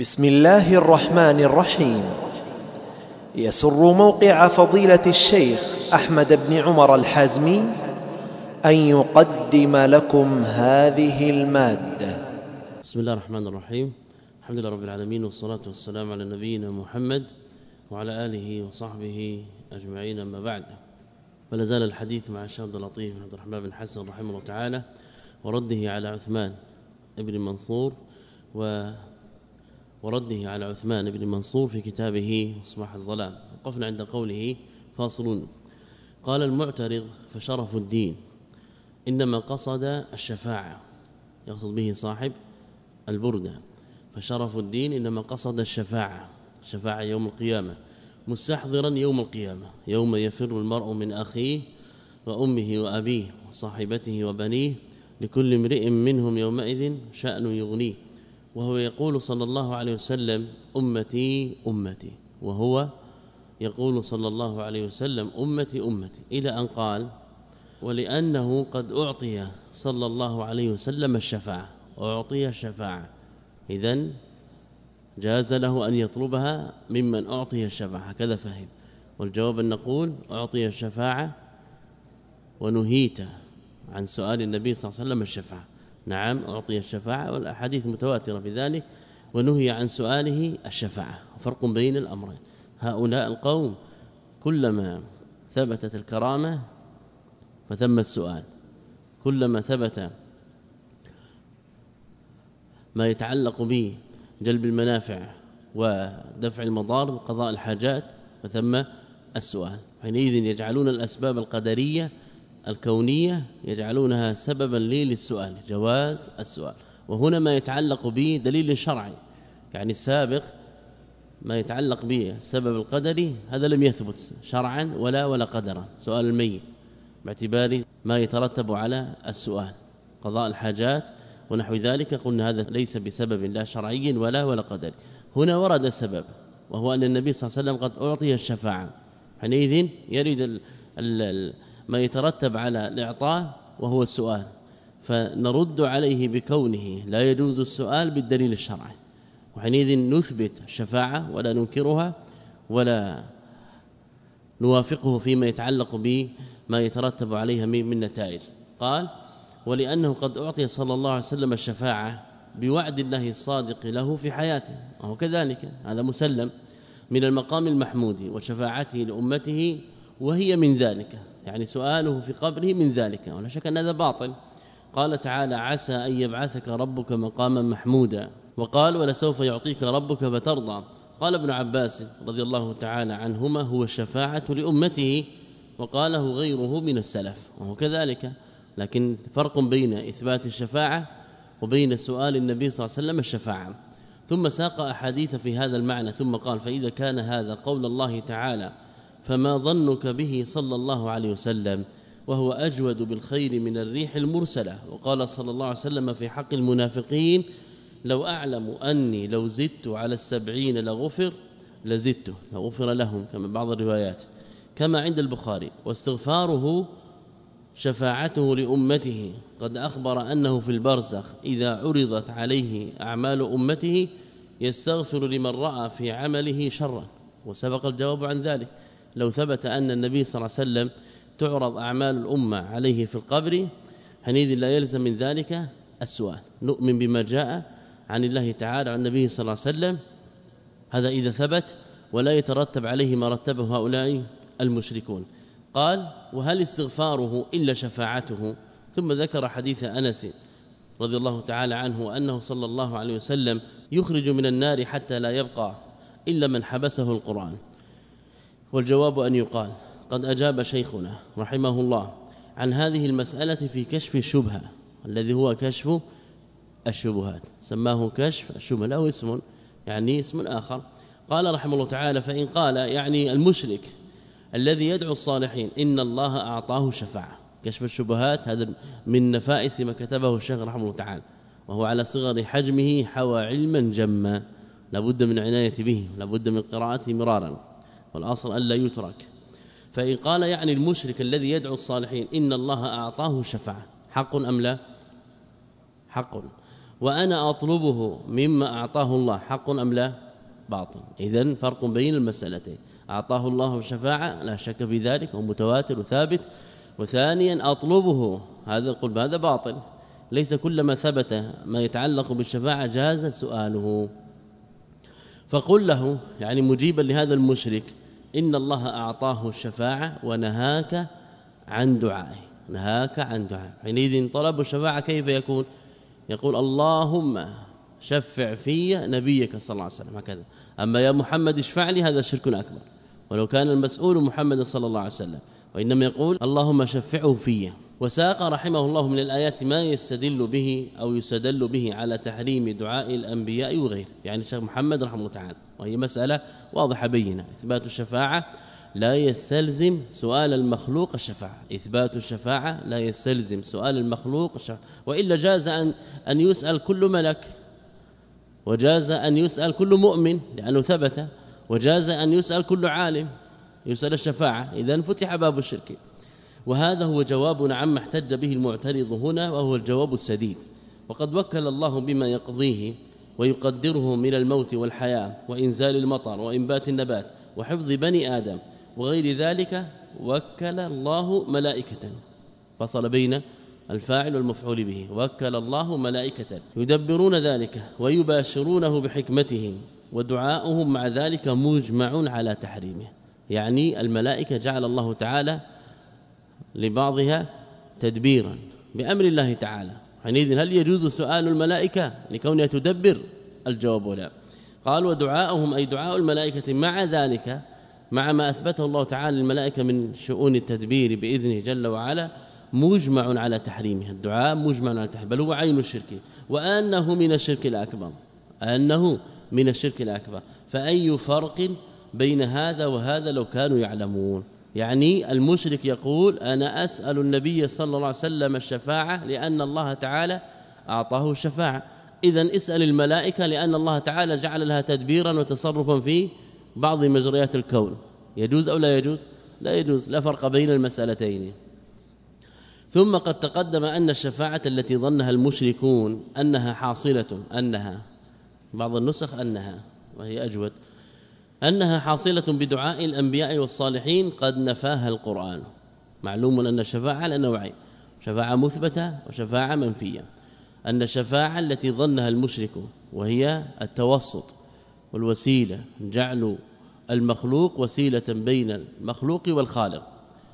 بسم الله الرحمن الرحيم. يسر موقع فضيلة الشيخ أحمد بن عمر الحازمي أن يقدم لكم هذه المادة. بسم الله الرحمن الرحيم. الحمد لله رب العالمين والصلاة والسلام على نبينا محمد وعلى آله وصحبه أجمعين أما بعد. فلا زال الحديث مع الشيخ عبد اللطيف بن عبد الرحمن بن حسن رحمه الله تعالى ورده على عثمان ابن منصور و ورده على عثمان بن منصور في كتابه مصباح الظلام. وقفنا عند قوله فاصل. قال المعترض فشرف الدين. إنما قصد الشفاعة. يقصد به صاحب البرده فشرف الدين إنما قصد الشفاعة. الشفاعه يوم القيامة. مستحضرا يوم القيامة. يوم يفر المرء من أخيه وأمه وأبيه وصاحبته وبنيه لكل امرئ منهم يومئذ شأن يغنيه. وهو يقول صلى الله عليه وسلم أمتي أمتي. وهو يقول صلى الله عليه وسلم أمتي أمتي. إلى أن قال ولأنه قد أعطي صلى الله عليه وسلم الشفاعة. أعطي الشفاعة. اذا جاز له أن يطلبها ممن أعطي الشفاعة. هكذا فهم. والجواب أن نقول أعطي الشفاعة ونهيت عن سؤال النبي صلى الله عليه وسلم الشفاعة. نعم أعطي الشفاعة والأحاديث متواترة في ذلك ونهي عن سؤاله الشفاعة. فرق بين الأمرين. هؤلاء القوم كلما ثبتت الكرامة فثم السؤال. كلما ثبت ما يتعلق به جلب المنافع ودفع المضار وقضاء الحاجات فثم السؤال. حينئذ يجعلون الأسباب القدرية الكونية يجعلونها سببا لي للسؤال جواز السؤال. وهنا ما يتعلق به دليل شرعي يعني السابق ما يتعلق به السبب القدري هذا لم يثبت شرعا ولا ولا قدرا. سؤال الميت باعتبار ما يترتب على السؤال قضاء الحاجات ونحو ذلك قلنا هذا ليس بسبب لا شرعي ولا ولا قدري. هنا ورد السبب وهو أن النبي صلى الله عليه وسلم قد أعطي الشفاعة. حينئذ يريد ال ال ما يترتب على الإعطاء وهو السؤال فنرد عليه بكونه لا يجوز السؤال بالدليل الشرعي. وحينئذ نثبت الشفاعة ولا ننكرها ولا نوافقه فيما يتعلق بما يترتب عليها من نتائج. قال ولأنه قد أعطي صلى الله عليه وسلم الشفاعة بوعد الله الصادق له في حياته وهو كذلك هذا مسلم من المقام المحمود وشفاعته لأمته وهي من ذلك. يعني سؤاله في قبره من ذلك ولا شك أن هذا باطل. قال تعالى عسى أن يبعثك ربك مقاما محمودا وقال ولسوف يعطيك ربك فترضى قال ابن عباس رضي الله تعالى عنهما هو الشفاعة لأمته وقاله غيره من السلف وهو كذلك. لكن فرق بين إثبات الشفاعة وبين سؤال النبي صلى الله عليه وسلم الشفاعة. ثم ساق أحاديث في هذا المعنى ثم قال فإذا كان هذا قول الله تعالى فما ظنك به صلى الله عليه وسلم وهو أجود بالخير من الريح المرسلة. وقال صلى الله عليه وسلم في حق المنافقين لو أعلم أني لو زدت على السبعين لغفر لزدته لغفر لهم كما بعض الروايات. كما عند البخاري واستغفاره شفاعته لأمته. قد أخبر أنه في البرزخ إذا عرضت عليه أعمال أمته يستغفر لمن رأى في عمله شرا. وسبق الجواب عن ذلك. لو ثبت أن النبي صلى الله عليه وسلم تعرض أعمال الأمة عليه في القبر حينئذ لا يلزم من ذلك السؤال. نؤمن بما جاء عن الله تعالى عن النبي صلى الله عليه وسلم. هذا إذا ثبت ولا يترتب عليه ما رتبه هؤلاء المشركون. قال وهل استغفاره إلا شفاعته؟ ثم ذكر حديث أنس رضي الله تعالى عنه أنه صلى الله عليه وسلم يخرج من النار حتى لا يبقى إلا من حبسه القرآن. والجواب أن يقال قد أجاب شيخنا رحمه الله عن هذه المسألة في كشف الشبهة الذي هو كشف الشبهات سماه كشف الشبهة له اسم يعني اسم آخر. قال رحمه الله تعالى فإن قال يعني المشرك الذي يدعو الصالحين إن الله أعطاه شفاعة. كشف الشبهات هذا من نفائس ما كتبه الشيخ رحمه الله تعالى وهو على صغر حجمه حوى علما جما لابد من عناية به لابد من قراءته مرارا. والأصل الا يترك. فإن قال يعني المشرك الذي يدعو الصالحين إن الله أعطاه شفاعة حق أم لا؟ حق. وأنا أطلبه مما أعطاه الله حق أم لا؟ باطل. اذا فرق بين المسألتين. أعطاه الله الشفاعه لا شك في ذلك ومتواتر وثابت. وثانيا أطلبه هذا القلب هذا باطل؟ ليس كلما ثبت ما يتعلق بالشفاعة جاز سؤاله. فقل له يعني مجيبا لهذا المشرك إن الله أعطاه الشفاعة ونهاك عن دعائه. نهاك عن دعائه. حينئذ طلب الشفاعة كيف يكون؟ يقول اللهم شفع في نبيك صلى الله عليه وسلم. هكذا. أما يا محمد اشفع لي هذا شرك أكبر. ولو كان المسؤول محمد صلى الله عليه وسلم. وإنما يقول اللهم شفعه في. وساق رحمه الله من الآيات ما يستدل به أو يستدل به على تحريم دعاء الأنبياء وغيره. يعني الشيخ محمد رحمه الله تعالى وهي مسألة واضحة بينة. إثبات الشفاعة لا يستلزم سؤال المخلوق الشفاعة. إثبات الشفاعة لا يستلزم سؤال المخلوق الشفاعة. وإلا جاز أن, أن يسأل كل ملك وجاز أن يسأل كل مؤمن لأنه ثبت وجاز أن يسأل كل عالم يسأل الشفاعة. إذا فتح باب الشرك. وهذا هو جواب عما احتج به المعترض هنا وهو الجواب السديد. وقد وكل الله بما يقضيه ويقدره من الموت والحياة وإنزال المطر وإنبات النبات وحفظ بني آدم وغير ذلك وكل الله ملائكة. فصل بين الفاعل والمفعول به. وكل الله ملائكة يدبرون ذلك ويباشرونه بحكمته ودعاؤهم مع ذلك مجمع على تحريمه. يعني الملائكة جعل الله تعالى لبعضها تدبيرا بأمر الله تعالى. حينئذ هل يجوز سؤال الملائكة لكونها تدبر؟ الجواب لا. قال ودعاءهم أي دعاء الملائكة مع ذلك مع ما أثبته الله تعالى للملائكة من شؤون التدبير بإذنه جل وعلا مجمع على تحريمه الدعاء مجمع على تحريمه بل هو عين الشرك. وأنه من الشرك الأكبر. أنه من الشرك الأكبر. فأي فرق بين هذا وهذا لو كانوا يعلمون؟ يعني المشرك يقول أنا أسأل النبي صلى الله عليه وسلم الشفاعة لأن الله تعالى أعطاه الشفاعة. إذا اسأل الملائكة لأن الله تعالى جعل لها تدبيرا وتصرفا في بعض مجريات الكون. يجوز أو لا يجوز؟ لا يجوز لا فرق بين المسألتين. ثم قد تقدم أن الشفاعة التي ظنها المشركون أنها حاصلة أنها بعض النسخ أنها وهي أجود. أنها حاصلة بدعاء الأنبياء والصالحين قد نفاها القرآن. معلوم أن الشفاعة على نوعين شفاعة مثبتة وشفاعة منفية. أن الشفاعة التي ظنها المشرك وهي التوسط والوسيلة جعل المخلوق وسيلة بين المخلوق والخالق.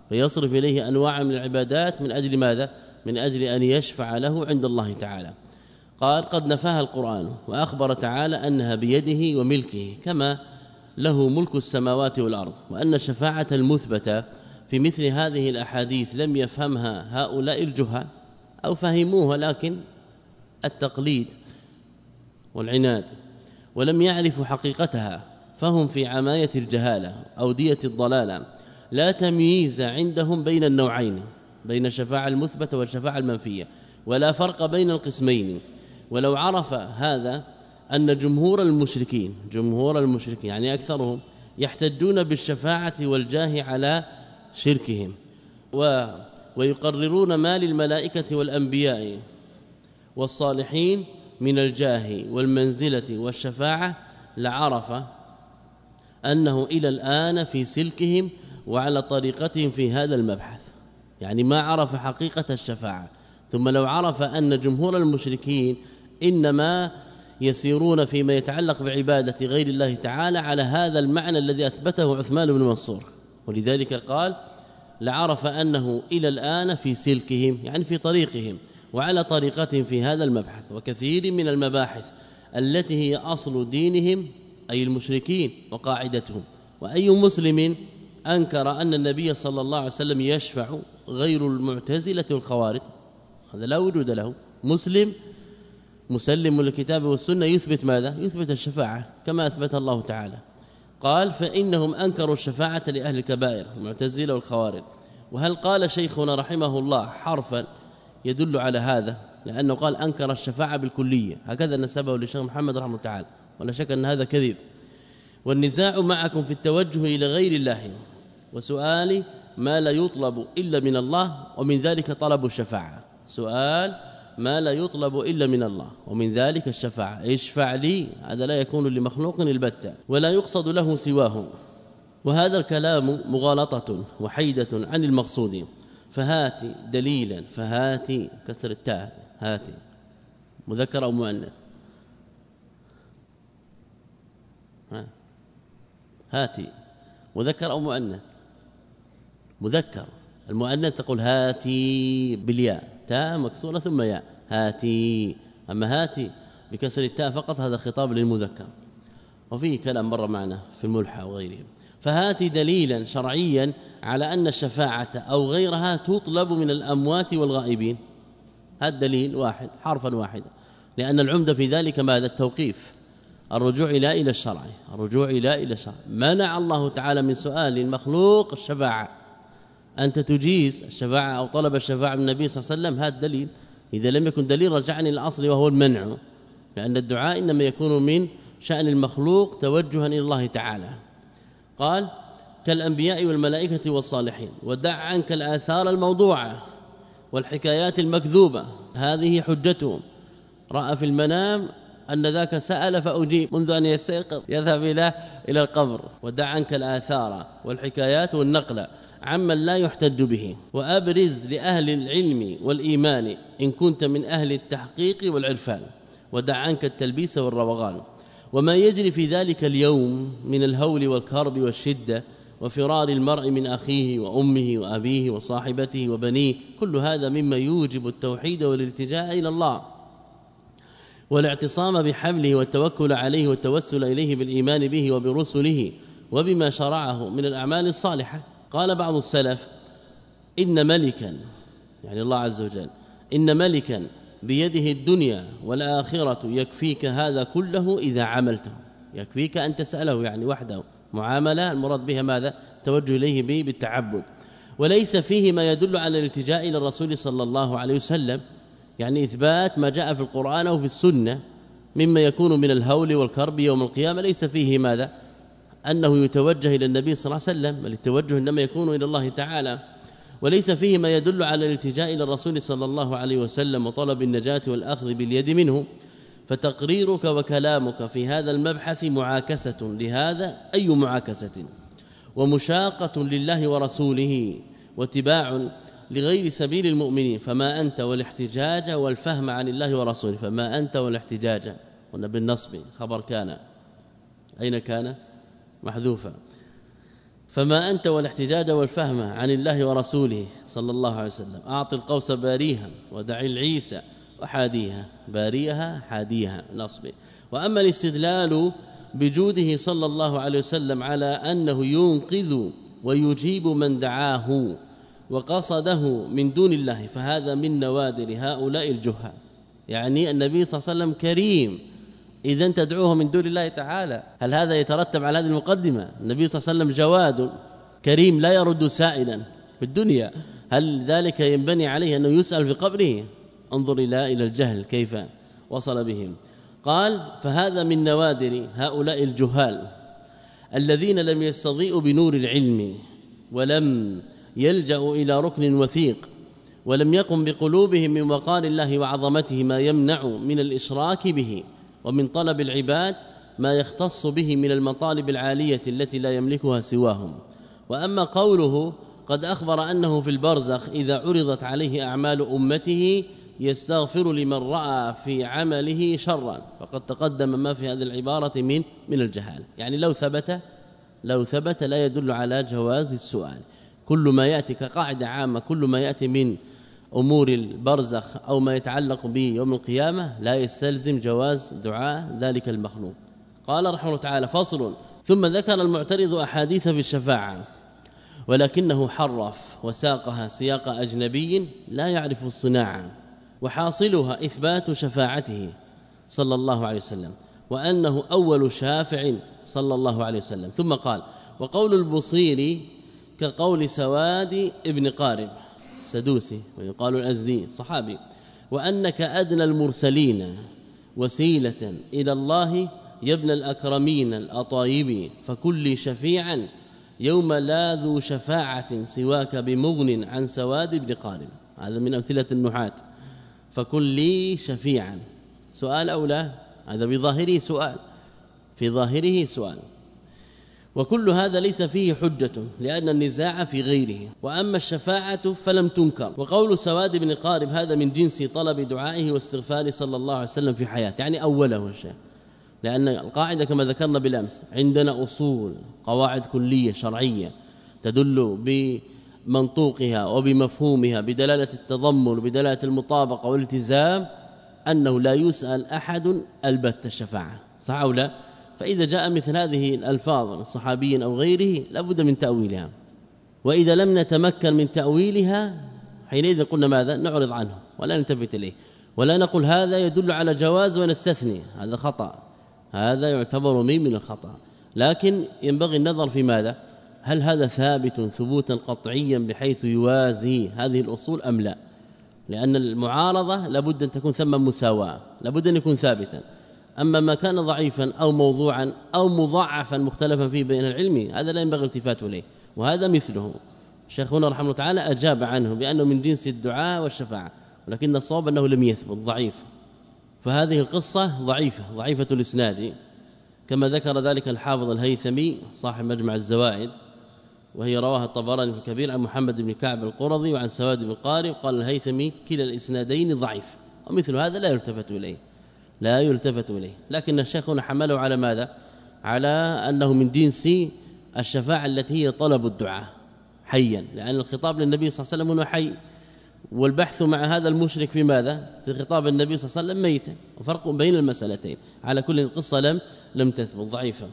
فيصرف إليه أنواع من العبادات من أجل ماذا؟ من أجل أن يشفع له عند الله تعالى. قال قد نفاها القرآن وأخبر تعالى أنها بيده وملكه كما له ملك السماوات والأرض وأن الشفاعة المثبتة في مثل هذه الأحاديث لم يفهمها هؤلاء الجهال أو فهموها لكن التقليد والعناد ولم يعرفوا حقيقتها فهم في عماية الجهالة أو دية الضلالة. لا تمييز عندهم بين النوعين بين الشفاعة المثبتة والشفاعة المنفية ولا فرق بين القسمين. ولو عرف هذا أن جمهور المشركين جمهور المشركين يعني أكثرهم يحتجون بالشفاعة والجاه على شركهم و ويقررون ما للملائكة والأنبياء والصالحين من الجاه والمنزلة والشفاعة لعرف أنه إلى الآن في سلكهم وعلى طريقتهم في هذا المبحث. يعني ما عرف حقيقة الشفاعة. ثم لو عرف أن جمهور المشركين إنما يسيرون فيما يتعلق بعبادة غير الله تعالى على هذا المعنى الذي أثبته عثمان بن منصور. ولذلك قال لعرف أنه إلى الآن في سلكهم يعني في طريقهم وعلى طريقتهم في هذا المبحث. وكثير من المباحث التي هي أصل دينهم أي المشركين وقاعدتهم. وأي مسلم أنكر أن النبي صلى الله عليه وسلم يشفع غير المعتزلة والخوارج هذا لا وجود له. مسلم مسلم للكتاب والسنة يثبت ماذا؟ يثبت الشفاعة كما أثبت الله تعالى. قال فإنهم أنكروا الشفاعة لأهل الكبائر المعتزلة والخوارج. وهل قال شيخنا رحمه الله حرفا يدل على هذا؟ لأنه قال أنكر الشفاعة بالكلية. هكذا نسبه للشيخ محمد رحمه الله تعالى ولا شك أن هذا كذب. والنزاع معكم في التوجه إلى غير الله. وسؤال ما لا يطلب إلا من الله ومن ذلك طلب الشفاعة؟ سؤال ما لا يطلب إلا من الله. ومن ذلك الشفاعة. اشفع لي؟ هذا لا يكون لمخلوق البتة ولا يقصد له سواه. وهذا الكلام مغالطة وحيدة عن المقصود. فهاتي دليلا فهاتي كسر التاء. هاتي مذكر أو مؤنث؟ هاتي مذكر أو مؤنث؟ مذكر. المؤنث تقول هاتي بالياء. تاء مكسورة ثم ياء. هاتي. أما هاتي بكسر التاء فقط هذا خطاب للمذكر. وفيه كلام مر معنا في الملحى وغيره. فهاتي دليلا شرعيا على أن الشفاعة أو غيرها تطلب من الأموات والغائبين. هذا دليل واحد حرفا واحدا. لأن العمدة في ذلك ماذا؟ التوقيف. الرجوع إلى إلى الشرع. الرجوع إلى إلى الشرع. منع الله تعالى من سؤال المخلوق الشفاعة. أنت تجيز الشفاعة أو طلب الشفاعة من النبي صلى الله عليه وسلم هذا دليل. إذا لم يكن دليل رجعني الأصل وهو المنع. لأن الدعاء إنما يكون من شأن المخلوق توجها إلى الله تعالى. قال كالأنبياء والملائكة والصالحين ودع عنك الآثار الموضوعة والحكايات المكذوبة. هذه حجتهم. رأى في المنام أن ذاك سأل فأجيب منذ أن يستيقظ يذهب إلى إلى القبر. ودع عنك الآثار والحكايات والنقل. عمن لا يحتج به. وأبرز لأهل العلم والإيمان إن كنت من أهل التحقيق والعرفان ودع عنك التلبيس والروغان. وما يجري في ذلك اليوم من الهول والكرب والشدة وفرار المرء من أخيه وأمه وأبيه وصاحبته وبنيه. كل هذا مما يوجب التوحيد والالتجاء إلى الله. والاعتصام بحبله والتوكل عليه والتوسل إليه بالإيمان به وبرسله وبما شرعه من الأعمال الصالحة. قال بعض السلف إن ملكا يعني الله عز وجل إن ملكا بيده الدنيا والآخرة يكفيك هذا كله إذا عملته. يكفيك أن تسأله يعني وحده معاملة المراد بها ماذا؟ توجه إليه به بالتعبد. وليس فيه ما يدل على الالتجاء إلى الرسول صلى الله عليه وسلم يعني إثبات ما جاء في القرآن أو في السنة مما يكون من الهول والكرب يوم القيامة. ليس فيه ماذا؟ أنه يتوجه إلى النبي صلى الله عليه وسلم التوجه إنما يكون إلى الله تعالى. وليس فيه ما يدل على الالتجاء إلى الرسول صلى الله عليه وسلم وطلب النجاة والأخذ باليد منه. فتقريرك وكلامك في هذا المبحث معاكسة لهذا أي معاكسة؟ ومشاقة لله ورسوله واتباع لغير سبيل المؤمنين. فما أنت والاحتجاج والفهم عن الله ورسوله فما أنت والاحتجاج؟ قلنا بالنصب خبر كان. أين كان؟ محذوفا فما أنت والاحتجاج والفهم عن الله ورسوله صلى الله عليه وسلم. أعط القوس باريها ودع العيسى وحاديها باريها حاديها نصب وأما الاستدلال بجوده صلى الله عليه وسلم على أنه ينقذ ويجيب من دعاه وقصده من دون الله فهذا من نوادر هؤلاء الجهال. يعني النبي صلى الله عليه وسلم كريم. إذا تدعوه من دون الله تعالى. هل هذا يترتب على هذه المقدمة؟ النبي صلى الله عليه وسلم جواد كريم لا يرد سائلا في الدنيا. هل ذلك ينبني عليه أنه يسأل في قبره؟ انظر إلى إلى الجهل كيف وصل بهم. قال فهذا من نوادر هؤلاء الجهال الذين لم يستضيئوا بنور العلم ولم يلجأوا إلى ركن وثيق ولم يقم بقلوبهم من وقار الله وعظمته ما يمنع من الإشراك به. ومن طلب العباد ما يختص به من المطالب العالية التي لا يملكها سواهم. وأما قوله قد أخبر أنه في البرزخ إذا عرضت عليه أعمال أمته يستغفر لمن رأى في عمله شرا. فقد تقدم ما في هذه العبارة من من الجهال. يعني لو ثبت لو ثبت لا يدل على جواز السؤال. كل ما يأتي كقاعدة عامة كل ما يأتي من أمور البرزخ أو ما يتعلق به يوم القيامة لا يستلزم جواز دعاء ذلك المخلوق. قال رحمه الله تعالى فصل. ثم ذكر المعترض أحاديث في الشفاعة ولكنه حرف وساقها سياق أجنبي لا يعرف الصناعة وحاصلها إثبات شفاعته صلى الله عليه وسلم وأنه أول شافع صلى الله عليه وسلم. ثم قال وقول البصير كقول سواد ابن قارب. السدوسي ويقال الأزدي صحابي. وأنك أدنى المرسلين وسيلة إلى الله يا ابن الأكرمين الأطايب فكل شفيعا يوم لا ذو شفاعة سواك بمغن عن سواد بن قارن. هذا من أمثلة النحات فكن لي شفيعا. سؤال أو لا؟ هذا بظاهره سؤال. في ظاهره سؤال. وكل هذا ليس فيه حجة لأن النزاع في غيره. وأما الشفاعة فلم تنكر. وقول سواد بن قارب هذا من جنس طلب دعائه واستغفاره صلى الله عليه وسلم في حياته. يعني أوله الشيء لأن القاعدة كما ذكرنا بالأمس عندنا أصول قواعد كلية شرعية تدل بمنطوقها وبمفهومها بدلالة التضمن بدلالة المطابقة والالتزام أنه لا يسأل أحد البت الشفاعة. صح أو لا؟ فإذا جاء مثل هذه الألفاظ من صحابي أو غيره لابد من تأويلها. وإذا لم نتمكن من تأويلها حينئذ قلنا ماذا؟ نعرض عنه ولا نلتفت إليه. ولا نقول هذا يدل على جواز ونستثني هذا خطأ. هذا يعتبر من من الخطأ. لكن ينبغي النظر في ماذا؟ هل هذا ثابت ثبوتا قطعيا بحيث يوازي هذه الأصول أم لا؟ لأن المعارضة لابد أن تكون ثم مساواة لابد أن يكون ثابتا. أما ما كان ضعيفا أو موضوعا أو مضاعفا مختلفا فيه بين العلم هذا لا ينبغي التفات إليه وهذا مثله. شيخنا رحمه الله تعالى أجاب عنه بأنه من جنس الدعاء والشفاعة ولكن الصواب أنه لم يثبت ضعيف. فهذه القصة ضعيفة ضعيفة الإسناد. كما ذكر ذلك الحافظ الهيثمي صاحب مجمع الزوائد وهي رواها الطبراني في الكبير عن محمد بن كعب القرظي وعن سواد بن قاري قال الهيثمي كلا الإسنادين ضعيف ومثل هذا لا يلتفت إليه. لا يلتفت إليه. لكن الشيخ هنا حمله على ماذا؟ على أنه من جنس الشفاعة التي هي طلب الدعاء حيا. لأن الخطاب للنبي صلى الله عليه وسلم هو حي. والبحث مع هذا المشرك في ماذا؟ في خطاب النبي صلى الله عليه وسلم ميتا وفرق بين المسألتين. على كل القصة لم لم تثبت. ضعيفة.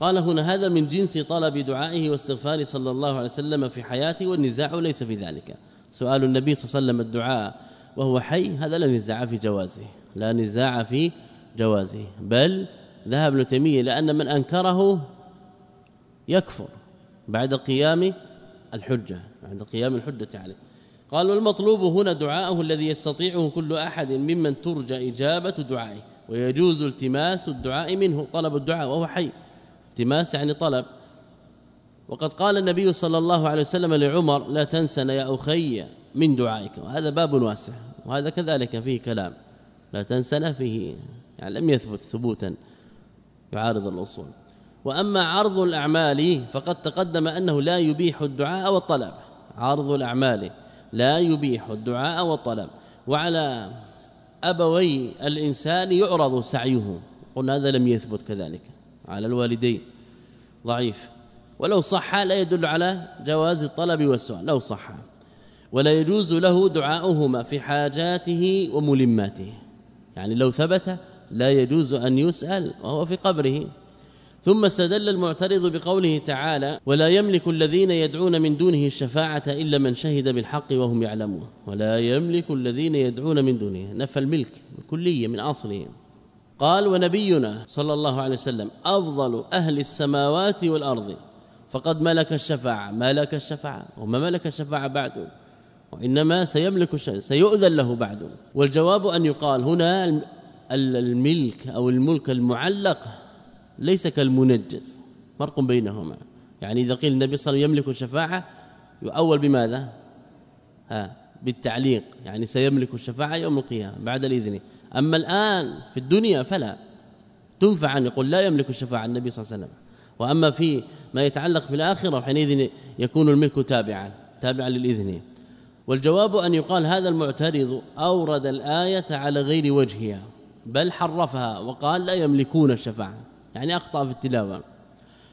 قال هنا هذا من جنس طلب دعائه واستغفاره صلى الله عليه وسلم في حياته والنزاع ليس في ذلك. سؤال النبي صلى الله عليه وسلم الدعاء وهو حي هذا لا نزاع في جوازه. لا نزاع في جوازه. بل ذهب ابن تيمية لأن من أنكره يكفر بعد قيام الحجة بعد قيام الحجة عليه. قال والمطلوب هنا دعاءه الذي يستطيعه كل أحد ممن ترجى إجابة دعائه ويجوز التماس الدعاء منه طلب الدعاء وهو حي. التماس يعني طلب. وقد قال النبي صلى الله عليه وسلم لعمر لا تنسنا يا أخي من دعائك. وهذا باب واسع وهذا كذلك فيه كلام. لا تنسنا فيه يعني لم يثبت ثبوتا يعارض الأصول. وأما عرض الأعمال فقد تقدم أنه لا يبيح الدعاء والطلب. عرض الأعمال لا يبيح الدعاء والطلب. وعلى أبوي الإنسان يعرض سعيه. قلنا هذا لم يثبت كذلك. على الوالدين. ضعيف. ولو صح لا يدل على جواز الطلب والسؤال. لو صح. ولا يجوز له دعاؤهما في حاجاته وملماته. يعني لو ثبت لا يجوز أن يسأل وهو في قبره. ثم استدل المعترض بقوله تعالى ولا يملك الذين يدعون من دونه الشفاعة إلا من شهد بالحق وهم يعلمون. ولا يملك الذين يدعون من دونه. نفى الملك الكلية من أصله قال ونبينا صلى الله عليه وسلم أفضل أهل السماوات والأرض فقد ملك الشفاعة. ملك الشفاعة. وما ملك الشفاعة بعد وإنما سيملك سيؤذن له بعد. والجواب أن يقال هنا الملك أو الملك المعلق ليس كالمنجز فرق بينهما. يعني إذا قيل النبي صلى الله عليه وسلم يملك الشفاعة يؤول بماذا؟ ها بالتعليق. يعني سيملك الشفاعة يوم القيامة بعد الإذن. أما الآن في الدنيا فلا. تنفع أن يقول لا يملك الشفاعة النبي صلى الله عليه وسلم. وأما في ما يتعلق في الآخرة حينئذ يكون الملك تابعا تابعا للإذن. والجواب أن يقال هذا المعترض أورد الآية على غير وجهها بل حرفها وقال لا يملكون الشفاعة يعني أخطأ في التلاوة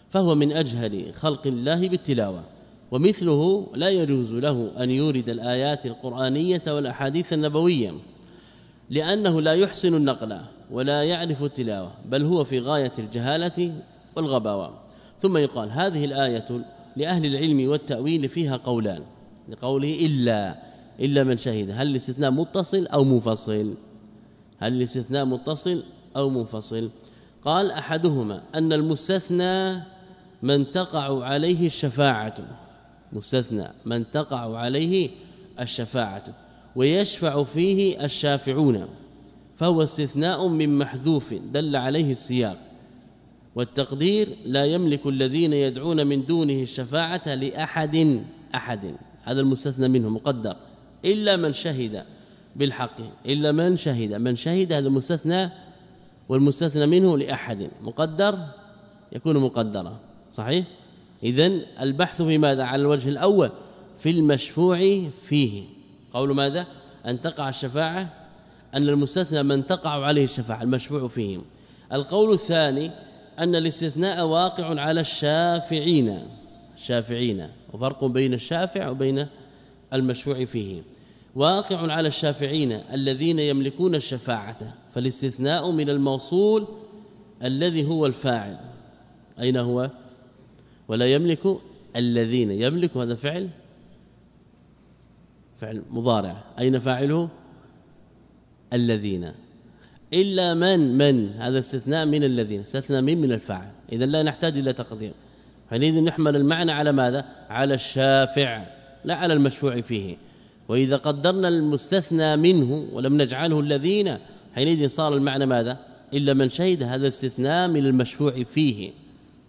فهو من أجهل خلق الله بالتلاوة ومثله لا يجوز له أن يورد الآيات القرآنية والأحاديث النبوية لأنه لا يحسن النقل ولا يعرف التلاوة بل هو في غاية الجهالة والغباوة. ثم يقال هذه الآية لأهل العلم والتأويل فيها قولان لقوله إلا إلا من شهد. هل الاستثناء متصل أو منفصل؟ هل الاستثناء متصل أو منفصل؟ قال أحدهما أن المستثنى من تقع عليه الشفاعة. مستثنى من تقع عليه الشفاعة. ويشفع فيه الشافعون. فهو استثناء من محذوف دل عليه السياق. والتقدير لا يملك الذين يدعون من دونه الشفاعة لأحد أحد. هذا المستثنى منه مقدر. إلا من شهد بالحق إلا من شهد من شهد هذا مستثنى والمستثنى منه لأحد. مقدر؟ يكون مقدرا. صحيح؟ اذا البحث في ماذا؟ على الوجه الأول في المشفوع فيه. قول ماذا؟ أن تقع الشفاعة أن المستثنى من تقع عليه الشفاعة المشفوع فيهم القول الثاني أن الاستثناء واقع على الشافعين. الشافعين وفرق بين الشافع وبين المشفوع فيه. واقع على الشافعين الذين يملكون الشفاعة فالاستثناء من الموصول الذي هو الفاعل. أين هو؟ ولا يملك الذين يملك هذا فعل؟ فعل مضارع. أين فاعله؟ الذين. إلا من من؟ هذا استثناء من الذين استثناء من من الفاعل. إذا لا نحتاج إلى تقدير. حينئذ نحمل المعنى على ماذا؟ على الشافع لا على المشفوع فيه. وإذا قدرنا المستثنى منه ولم نجعله الذين حينئذ صار المعنى ماذا؟ إلا من شهد هذا استثناء من المشفوع فيه.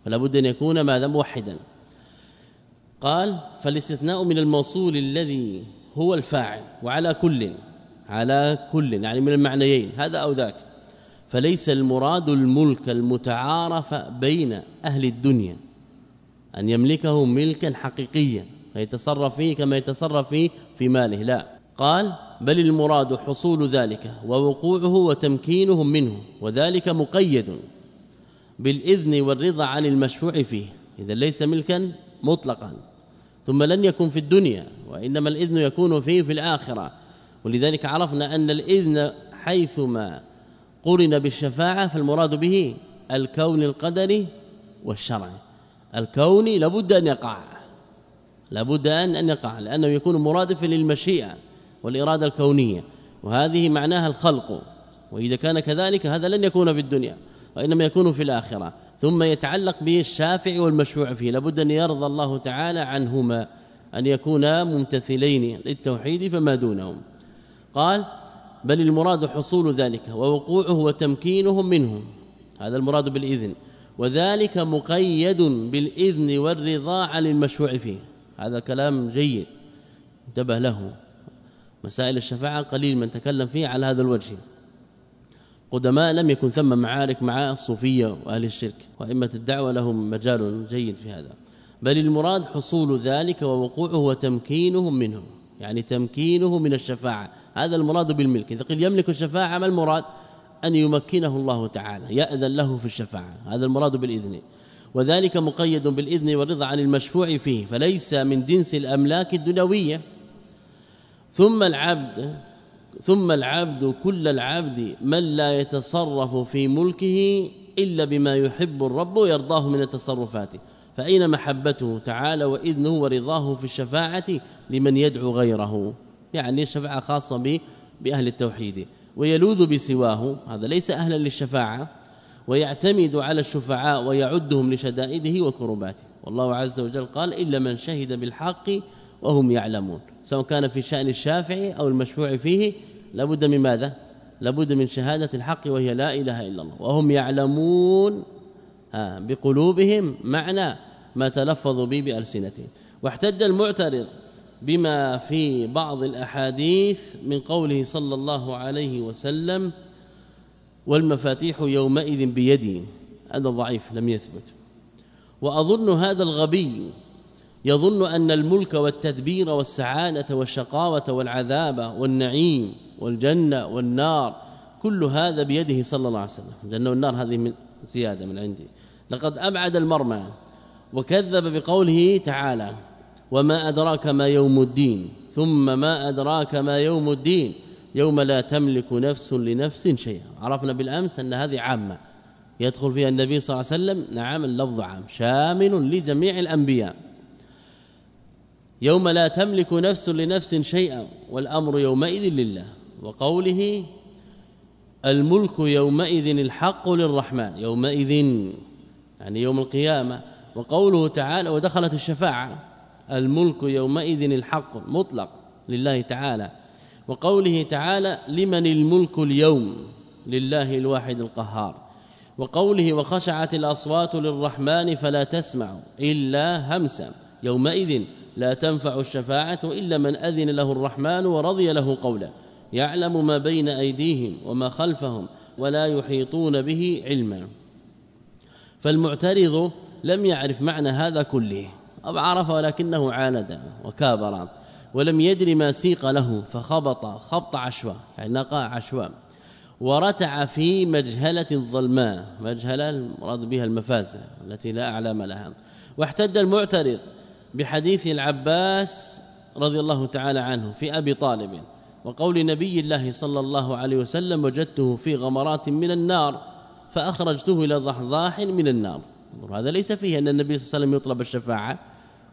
فلا بد أن يكون ماذا؟ موحدا. قال فالاستثناء من الموصول الذي هو الفاعل وعلى كل على كل يعني من المعنيين هذا أو ذاك. فليس المراد الملك المتعارف بين أهل الدنيا. أن يملكه ملكا حقيقيا فيتصرف فيه كما يتصرف فيه في ماله. لا. قال بل المراد حصول ذلك ووقوعه وتمكينهم منه وذلك مقيد بالإذن والرضا عن المشفوع فيه. إذا ليس ملكا مطلقا. ثم لن يكون في الدنيا وإنما الإذن يكون فيه في الآخرة. ولذلك عرفنا أن الإذن حيثما قرن بالشفاعة فالمراد به الكون القدري والشرعي. الكون لابد أن يقع. لابد أن أن يقع لأنه يكون مرادفا للمشيئة والإرادة الكونية وهذه معناها الخلق. وإذا كان كذلك هذا لن يكون في الدنيا وإنما يكون في الآخرة. ثم يتعلق به الشافع والمشروع فيه. لابد أن يرضى الله تعالى عنهما أن يكونا ممتثلين للتوحيد فما دونهم. قال بل المراد حصول ذلك ووقوعه وتمكينهم منه هذا المراد بالإذن. وذلك مقيد بالإذن والرضا عن المشروع فيه هذا كلام جيد. انتبه له. مسائل الشفاعة قليل من تكلم فيه على هذا الوجه. قدماء لم يكن ثم معارك مع الصوفية وأهل الشرك وأئمة الدعوة لهم مجال جيد في هذا. بل المراد حصول ذلك ووقوعه وتمكينهم منه. يعني تمكينه من الشفاعة. هذا المراد بالملك. إذا قيل يملك الشفاعة ما المراد؟ أن يمكنه الله تعالى يأذن له في الشفاعة هذا المراد بالإذن. وذلك مقيد بالإذن والرضا عن المشفوع فيه فليس من جنس الأملاك الدنيوية. ثم العبد ثم العبد كل العبد من لا يتصرف في ملكه إلا بما يحب الرب ويرضاه من التصرفات. فأين محبته تعالى وإذنه ورضاه في الشفاعة لمن يدعو غيره؟ يعني الشفاعة خاصة به بأهل التوحيد. ويلوذ بسواه هذا ليس أهلا للشفاعة ويعتمد على الشفعاء ويعدهم لشدائده وكرباته. والله عز وجل قال إلا من شهد بالحق وهم يعلمون. سواء كان في شأن الشافعي أو المشفوع فيه لابد من ماذا؟ لابد من شهادة الحق وهي لا إله إلا الله. وهم يعلمون بقلوبهم معنى ما تلفظوا به بألسنتهم. واحتج المعترض بما في بعض الأحاديث من قوله صلى الله عليه وسلم والمفاتيح يومئذ بيدي. هذا ضعيف لم يثبت. وأظن هذا الغبي يظن أن الملك والتدبير والسعادة والشقاوة والعذاب والنعيم والجنة والنار كل هذا بيده صلى الله عليه وسلم. الجنة والنار هذه من زيادة من عندي. لقد أبعد المرمى وكذب بقوله تعالى وما أدراك ما يوم الدين ثم ما أدراك ما يوم الدين يوم لا تملك نفس لنفس شيئا. عرفنا بالأمس أن هذه عامة. يدخل فيها النبي صلى الله عليه وسلم نعم اللفظ عام. شامل لجميع الأنبياء. يوم لا تملك نفس لنفس شيئا والأمر يومئذ لله. وقوله الملك يومئذ الحق للرحمن يومئذ يعني يوم القيامة. وقوله تعالى ودخلت الشفاعة الملك يومئذ الحق مطلق لله تعالى. وقوله تعالى لمن الملك اليوم؟ لله الواحد القهار. وقوله وخشعت الأصوات للرحمن فلا تسمع إلا همسا. يومئذ لا تنفع الشفاعة إلا من أذن له الرحمن ورضي له قولا يعلم ما بين أيديهم وما خلفهم ولا يحيطون به علما. فالمعترض لم يعرف معنى هذا كله. أو عرف ولكنه عاند وكابر ولم يدري ما سيق له فخبط خبط عشواء يعني نقع عشواء ورتع في مجهلة ظلماء مجهلة المراد بها المفازة التي لا أعلام لها. واحتج المعترض بحديث العباس رضي الله تعالى عنه في أبي طالب وقول نبي الله صلى الله عليه وسلم وجدته في غمرات من النار فأخرجته إلى ضحضاح من النار. هذا ليس فيه أن النبي صلى الله عليه وسلم يطلب الشفاعة.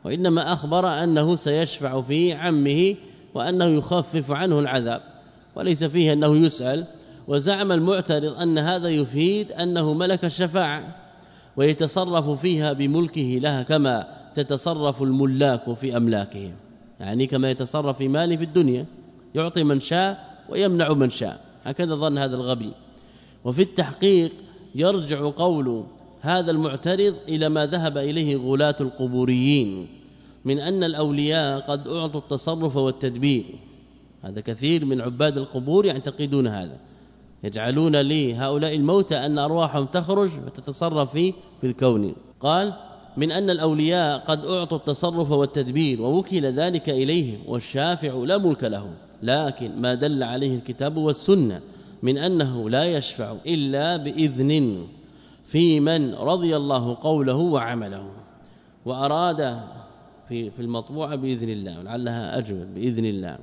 وإنما أخبر أنه سيشفع في عمه وأنه يخفف عنه العذاب وليس فيه أنه يسأل. وزعم المعترض أن هذا يفيد أنه ملك الشفاعة ويتصرف فيها بملكه لها كما تتصرف الملاك في أملاكهم. يعني كما يتصرف في ماله في الدنيا يعطي من شاء ويمنع من شاء. هكذا ظن هذا الغبي. وفي التحقيق يرجع قول هذا المعترض إلى ما ذهب إليه غلاة القبوريين من أن الأولياء قد أعطوا التصرف والتدبير. هذا كثير من عباد القبور يعتقدون هذا. يجعلون لي هؤلاء الموتى أن أرواحهم تخرج وتتصرف في في الكون. قال من أن الأولياء قد أعطوا التصرف والتدبير ووكل ذلك إليهم والشافع لا ملك له. لكن ما دل عليه الكتاب والسنة من أنه لا يشفع إلا بإذن. في من رضي الله قوله وعمله وأراد في في المطبوعة بإذن الله لعلها أجود بإذن الله.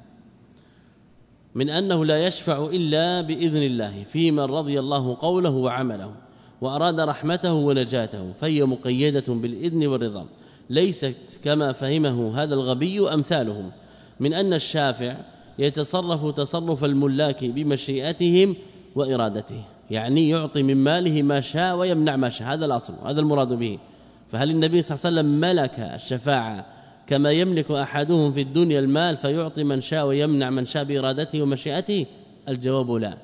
من أنه لا يشفع إلا بإذن الله في من رضي الله قوله وعمله وأراد رحمته ونجاته فهي مقيدة بالإذن والرضا. ليست كما فهمه هذا الغبي أمثالهم. من أن الشافع يتصرف تصرف الملاك بمشيئتهم وإرادته. يعني يعطي من ماله ما شاء ويمنع ما شاء. هذا الأصل هذا المراد به. فهل النبي صلى الله عليه وسلم ملك الشفاعة كما يملك أحدهم في الدنيا المال فيعطي من شاء ويمنع من شاء بإرادته ومشيئته؟ الجواب لا.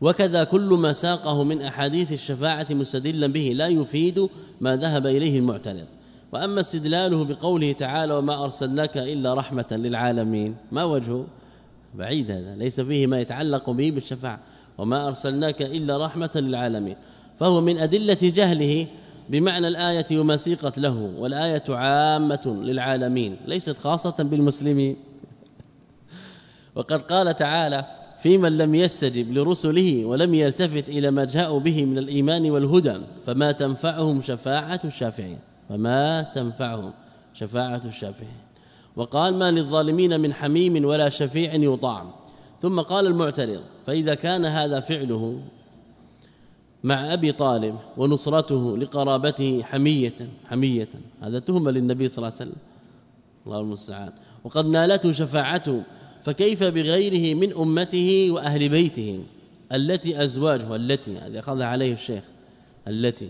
وكذا كل ما ساقه من أحاديث الشفاعة مستدلا به لا يفيد ما ذهب إليه المعترض. وأما استدلاله بقوله تعالى وما أرسلناك إلا رحمة للعالمين ما وجهه؟ بعيد هذا ليس فيه ما يتعلق به بالشفاعة. وما أرسلناك إلا رحمة للعالمين. فهو من أدلة جهله بمعنى الآية وما سيقت له والآية عامة للعالمين ليست خاصة بالمسلمين. وقد قال تعالى في من لم يستجب لرسله ولم يلتفت إلى ما جاءوا به من الإيمان والهدى فما تنفعهم شفاعة الشافعين. فما تنفعهم شفاعة الشافعين. وقال ما للظالمين من حميم ولا شفيع يطاع ثم قال المعترض فإذا كان هذا فعله مع أبي طالب ونصرته لقرابته حمية حمية هذا تهمة للنبي صلى الله عليه وسلم. الله المستعان. وقد نالته شفاعته فكيف بغيره من أمته وأهل بيته؟ التي أزواجه التي هذه أخذها عليه الشيخ التي.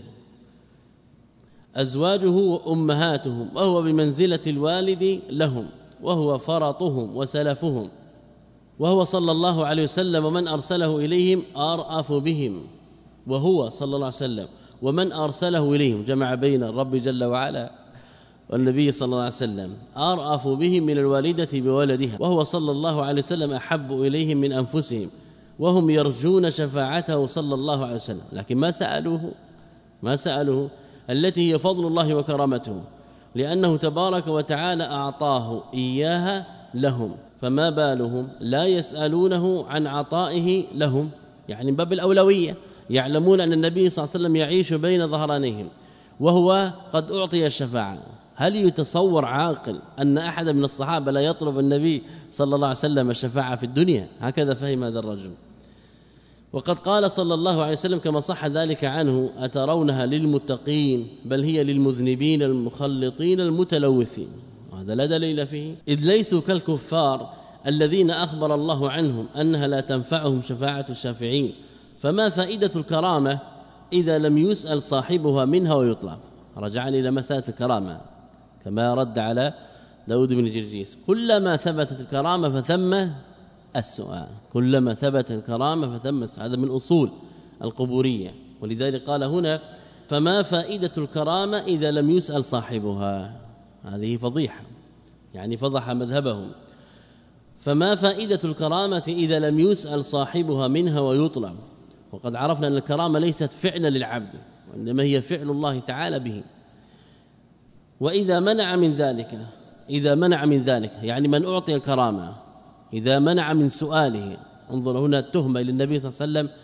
أزواجه وأمهاتهم وهو بمنزلة الوالد لهم وهو فرطهم وسلفهم. وهو صلى الله عليه وسلم ومن أرسله إليهم آرأف بهم. وهو صلى الله عليه وسلم ومن أرسله إليهم. جمع بين الرب جل وعلا والنبي صلى الله عليه وسلم. آرأف بهم من الوالدة بولدها. وهو صلى الله عليه وسلم أحب إليهم من أنفسهم. وهم يرجون شفاعته صلى الله عليه وسلم. لكن ما سألوه؟ ما سألوه؟ التي هي فضل الله وكرامته. لأنه تبارك وتعالى أعطاه إياها لهم. فما بالهم لا يسألونه عن عطائه لهم. يعني باب الأولوية يعلمون أن النبي صلى الله عليه وسلم يعيش بين ظهرانيهم وهو قد أعطي الشفاعة. هل يتصور عاقل أن أحد من الصحابة لا يطلب النبي صلى الله عليه وسلم الشفاعة في الدنيا؟ هكذا فهم هذا الرجل. وقد قال صلى الله عليه وسلم كما صح ذلك عنه أترونها للمتقين؟ بل هي للمذنبين المخلطين المتلوثين. وهذا لا دليل فيه. إذ ليسوا كالكفار الذين أخبر الله عنهم أنها لا تنفعهم شفاعة الشافعين. فما فائدة الكرامة إذا لم يسأل صاحبها منها ويطلب؟ رجعنا إلى مسألة الكرامة كما رد على داود بن جرجيس كلما ثبتت الكرامة فثم السؤال. كلما ثبت الكرامة فثم السؤال. هذا من أصول القبورية. ولذلك قال هنا فما فائدة الكرامة إذا لم يسأل صاحبها؟ هذه فضيحة يعني فضح مذهبهم. فما فائدة الكرامة إذا لم يسأل صاحبها منها ويطلب؟ وقد عرفنا أن الكرامة ليست فعلا للعبد وإنما هي فعل الله تعالى به. وإذا منع من ذلك إذا منع من ذلك يعني من أعطي الكرامة إذا منع من سؤاله انظر هنا التهمة للنبي صلى الله عليه وسلم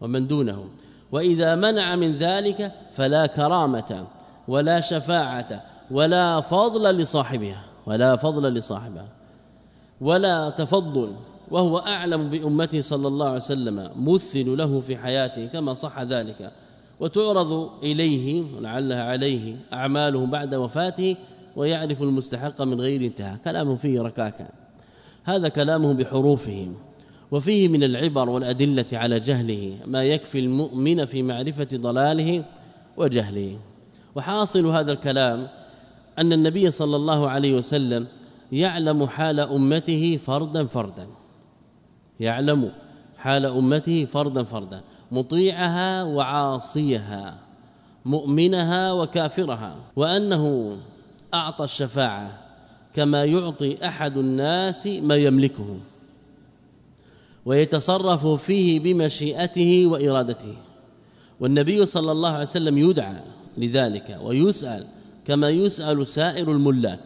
ومن دونه. وإذا منع من ذلك فلا كرامة. ولا شفاعة ولا فضل لصاحبها ولا فضل لصاحبها ولا تفضل وهو أعلم بأمته صلى الله عليه وسلم مثل له في حياته كما صح ذلك. وتعرض إليه ولعلها عليه أعماله بعد وفاته ويعرف المستحق من غير انتهاء. كلام فيه ركاكا هذا كلامه بحروفهم وفيه من العبر والأدلة على جهله ما يكفي المؤمن في معرفة ضلاله وجهله. وحاصل هذا الكلام أن النبي صلى الله عليه وسلم يعلم حال أمته فردا فردا. يعلم حال أمته فردا فردا. مطيعها وعاصيها مؤمنها وكافرها وأنه أعطى الشفاعة كما يعطي أحد الناس ما يملكه ويتصرف فيه بمشيئته وإرادته. والنبي صلى الله عليه وسلم يدعى لذلك ويسأل كما يسأل سائر الملاك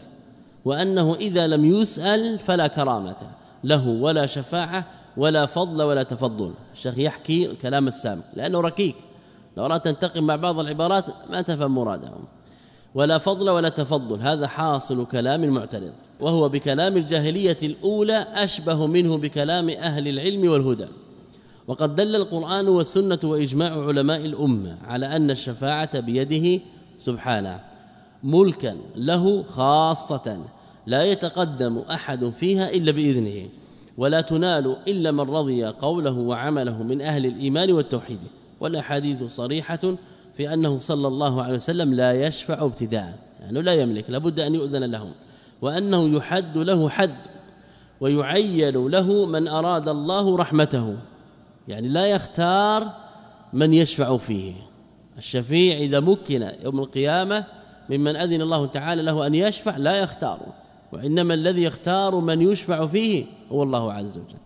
وأنه إذا لم يسأل فلا كرامة له ولا شفاعة ولا فضل ولا تفضل. الشيخ يحكي الكلام السابق لأنه ركيك. لو أردت تنتقم مع بعض العبارات ما تفهم مرادهم. ولا فضل ولا تفضل هذا حاصل كلام المعترض وهو بكلام الجاهلية الأولى أشبه منه بكلام أهل العلم والهدى. وقد دل القرآن والسنة وإجماع علماء الأمة على أن الشفاعة بيده سبحانه ملكا له خاصة لا يتقدم أحد فيها إلا بإذنه ولا تنال إلا من رضي قوله وعمله من أهل الإيمان والتوحيد. والأحاديث صريحة في أنه صلى الله عليه وسلم لا يشفع ابتداء يعني لا يملك لابد أن يؤذن لهم وأنه يحد له حد ويعين له من أراد الله رحمته. يعني لا يختار من يشفع فيه. الشفيع إذا مكن يوم القيامة ممن أذن الله تعالى له أن يشفع لا يختار وإنما الذي يختار من يشفع فيه هو الله عز وجل.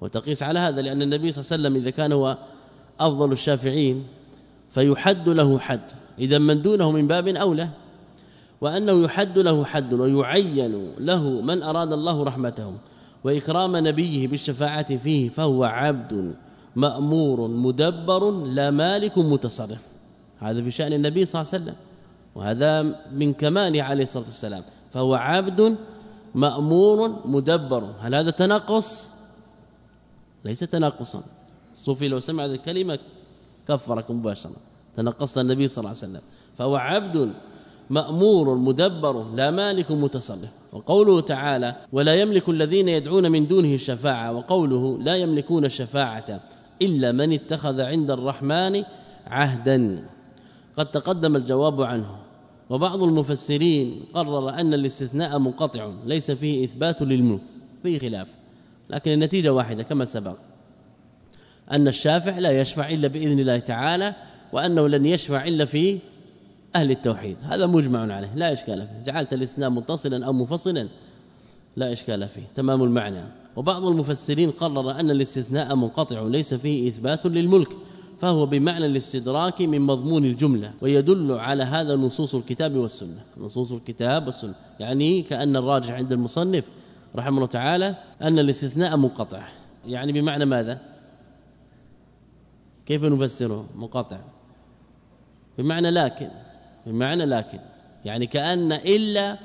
وتقيس على هذا لأن النبي صلى الله عليه وسلم إذا كان هو أفضل الشافعين فيحد له حد إذا من دونه من باب أولى وأنه يحد له حد ويعين له من أراد الله رحمته وإكرام نبيه بالشفاعة فيه فهو عبد. مأمور مدبر لا مالك متصرف. هذا في شأن النبي صلى الله عليه وسلم. وهذا من كماله عليه الصلاة والسلام. فهو عبد مأمور مدبر. هل هذا تنقص ليس تناقصا. الصوفي لو سمع هذه الكلمة كفرك مباشرة. تنقص النبي صلى الله عليه وسلم. فهو عبد مأمور مدبر لا مالك متصرف. وقوله تعالى ولا يملك الذين يدعون من دونه الشفاعة وقوله لا يملكون الشفاعة إلا من اتخذ عند الرحمن عهدا. قد تقدم الجواب عنه. وبعض المفسرين قرر أن الاستثناء منقطع ليس فيه إثبات للملك فيه خلاف. لكن النتيجة واحدة كما سبق. أن الشافع لا يشفع إلا بإذن الله تعالى وأنه لن يشفع إلا في أهل التوحيد. هذا مجمع عليه لا إشكال فيه. جعلت الإسلام متصلا أو منفصلا. لا إشكال فيه. تمام المعنى. وبعض المفسرين قرر أن الاستثناء منقطع ليس فيه إثبات للملك فهو بمعنى الاستدراك من مضمون الجملة ويدل على هذا نصوص الكتاب والسنة. نصوص الكتاب والسنة. يعني كأن الراجح عند المصنف رحمه الله تعالى أن الاستثناء منقطع. يعني بمعنى ماذا؟ كيف نفسره؟ منقطع. بمعنى لكن. بمعنى لكن. يعني كأن إلا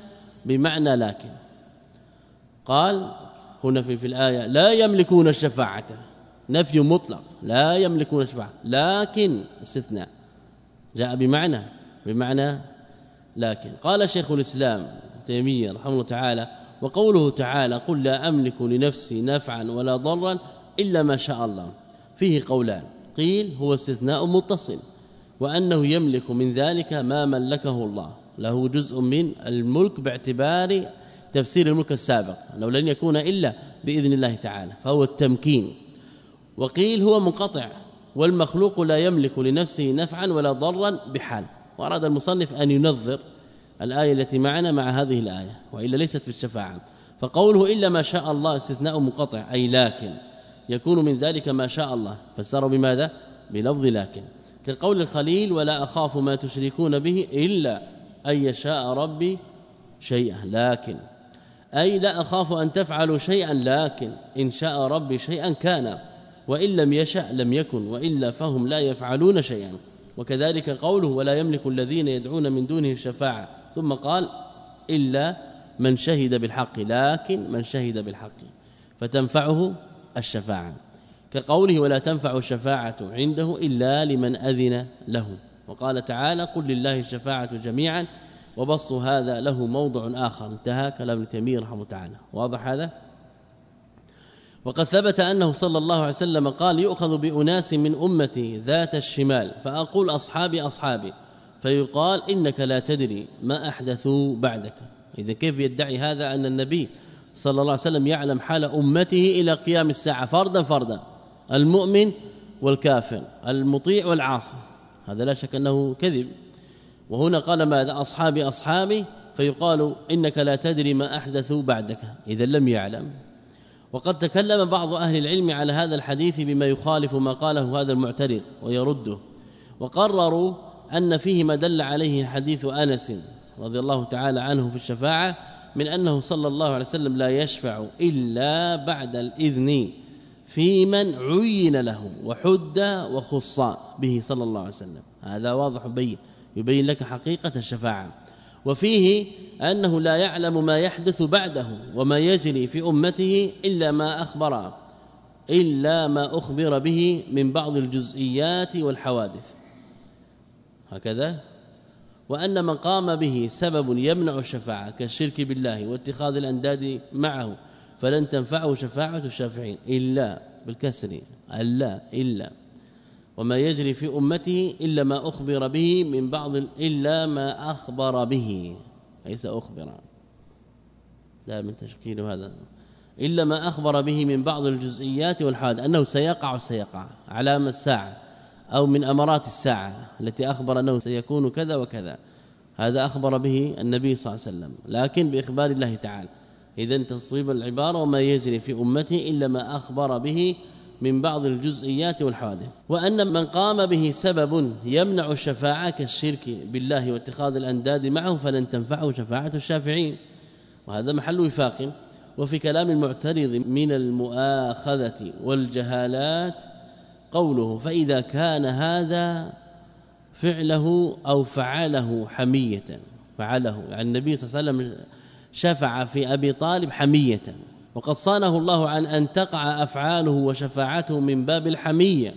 بمعنى لكن. قال هنا في في الآية لا يملكون الشفاعة. نفي مطلق لا يملكون الشفاعة. لكن استثناء. جاء بمعنى بمعنى لكن. قال شيخ الإسلام تيمية رحمه الله تعالى وقوله تعالى قل لا أملك لنفسي نفعا ولا ضرا إلا ما شاء الله. فيه قولان. قيل هو استثناء متصل وأنه يملك من ذلك ما ملكه الله. له جزء من الملك باعتبار تفسير الملك السابق لو لن يكون إلا بإذن الله تعالى فهو التمكين. وقيل هو منقطع والمخلوق لا يملك لنفسه نفعا ولا ضرا بحال. وأراد المصنف أن ينظر الآية التي معنا مع هذه الآية وإلا ليست في الشفاعة. فقوله إلا ما شاء الله استثناء منقطع أي لكن يكون من ذلك ما شاء الله. فسره بماذا؟ بلفظ لكن. كقول الخليل ولا أخاف ما تشركون به إلا أن يشاء ربي شيئا. لكن أي لا أخاف أن تفعلوا شيئا لكن إن شاء ربي شيئا كان وإن لم يشأ لم يكن وإلا فهم لا يفعلون شيئا. وكذلك قوله ولا يملك الذين يدعون من دونه الشفاعة ثم قال إلا من شهد بالحق لكن من شهد بالحق فتنفعه الشفاعة كقوله ولا تنفع الشفاعة عنده إلا لمن أذن له وقال تعالى قل لله الشفاعة جميعا وبسط هذا له موضع آخر. انتهى كلام ابن تيمية رحمه تعالى. واضح هذا؟ وقد ثبت أنه صلى الله عليه وسلم قال يؤخذ بأناس من أمتي ذات الشمال فأقول أصحابي أصحابي فيقال إنك لا تدري ما احدثوا بعدك. إذا كيف يدعي هذا أن النبي صلى الله عليه وسلم يعلم حال أمته إلى قيام الساعة فردا فردا؟ المؤمن والكافر المطيع والعاصي. هذا لا شك أنه كذب. وهنا قال ماذا؟ أصحابي أصحابي فيقال إنك لا تدري ما احدثوا بعدك. إذا لم يعلم. وقد تكلم بعض أهل العلم على هذا الحديث بما يخالف ما قاله هذا المعترض ويرده. وقرروا أن فيه ما دل عليه حديث أنس رضي الله تعالى عنه في الشفاعة من أنه صلى الله عليه وسلم لا يشفع إلا بعد الإذن في من عين له وحد وخص به صلى الله عليه وسلم. هذا واضح بين يبين لك حقيقة الشفاعة. وفيه أنه لا يعلم ما يحدث بعده وما يجري في أمته إلا ما أخبر إلا ما أخبر به من بعض الجزئيات والحوادث. هكذا؟ وأن من قام به سبب يمنع الشفاعة كالشرك بالله واتخاذ الأنداد معه فلن تنفعه شفاعة الشافعين. إلا بالكسر. ألا إلا. وما يجري في امته إلا ما أخبر به من بعض إلا ما أخبر به. ليس أخبر. لا من تشكيل هذا. إلا ما أخبر به من بعض الجزئيات والحادث أنه سيقع سيقع علامه الساعة أو من أمارات الساعة التي أخبر أنه سيكون كذا وكذا. هذا أخبر به النبي صلى الله عليه وسلم. لكن بإخبار الله تعالى. اذا تصويب العبارة وما يجري في امته إلا ما أخبر به من بعض الجزئيات والحوادث. وأن من قام به سبب يمنع الشفاعه كالشرك بالله واتخاذ الأنداد معه فلن تنفعه شفاعة الشافعين. وهذا محل وفاق. وفي كلام المعترض من المؤاخذة والجهالات قوله فإذا كان هذا فعله أو فعله حمية. فعله. يعني النبي صلى الله عليه وسلم شفع في أبي طالب حمية. وقد صانه الله عن أن تقع أفعاله وشفاعته من باب الحمية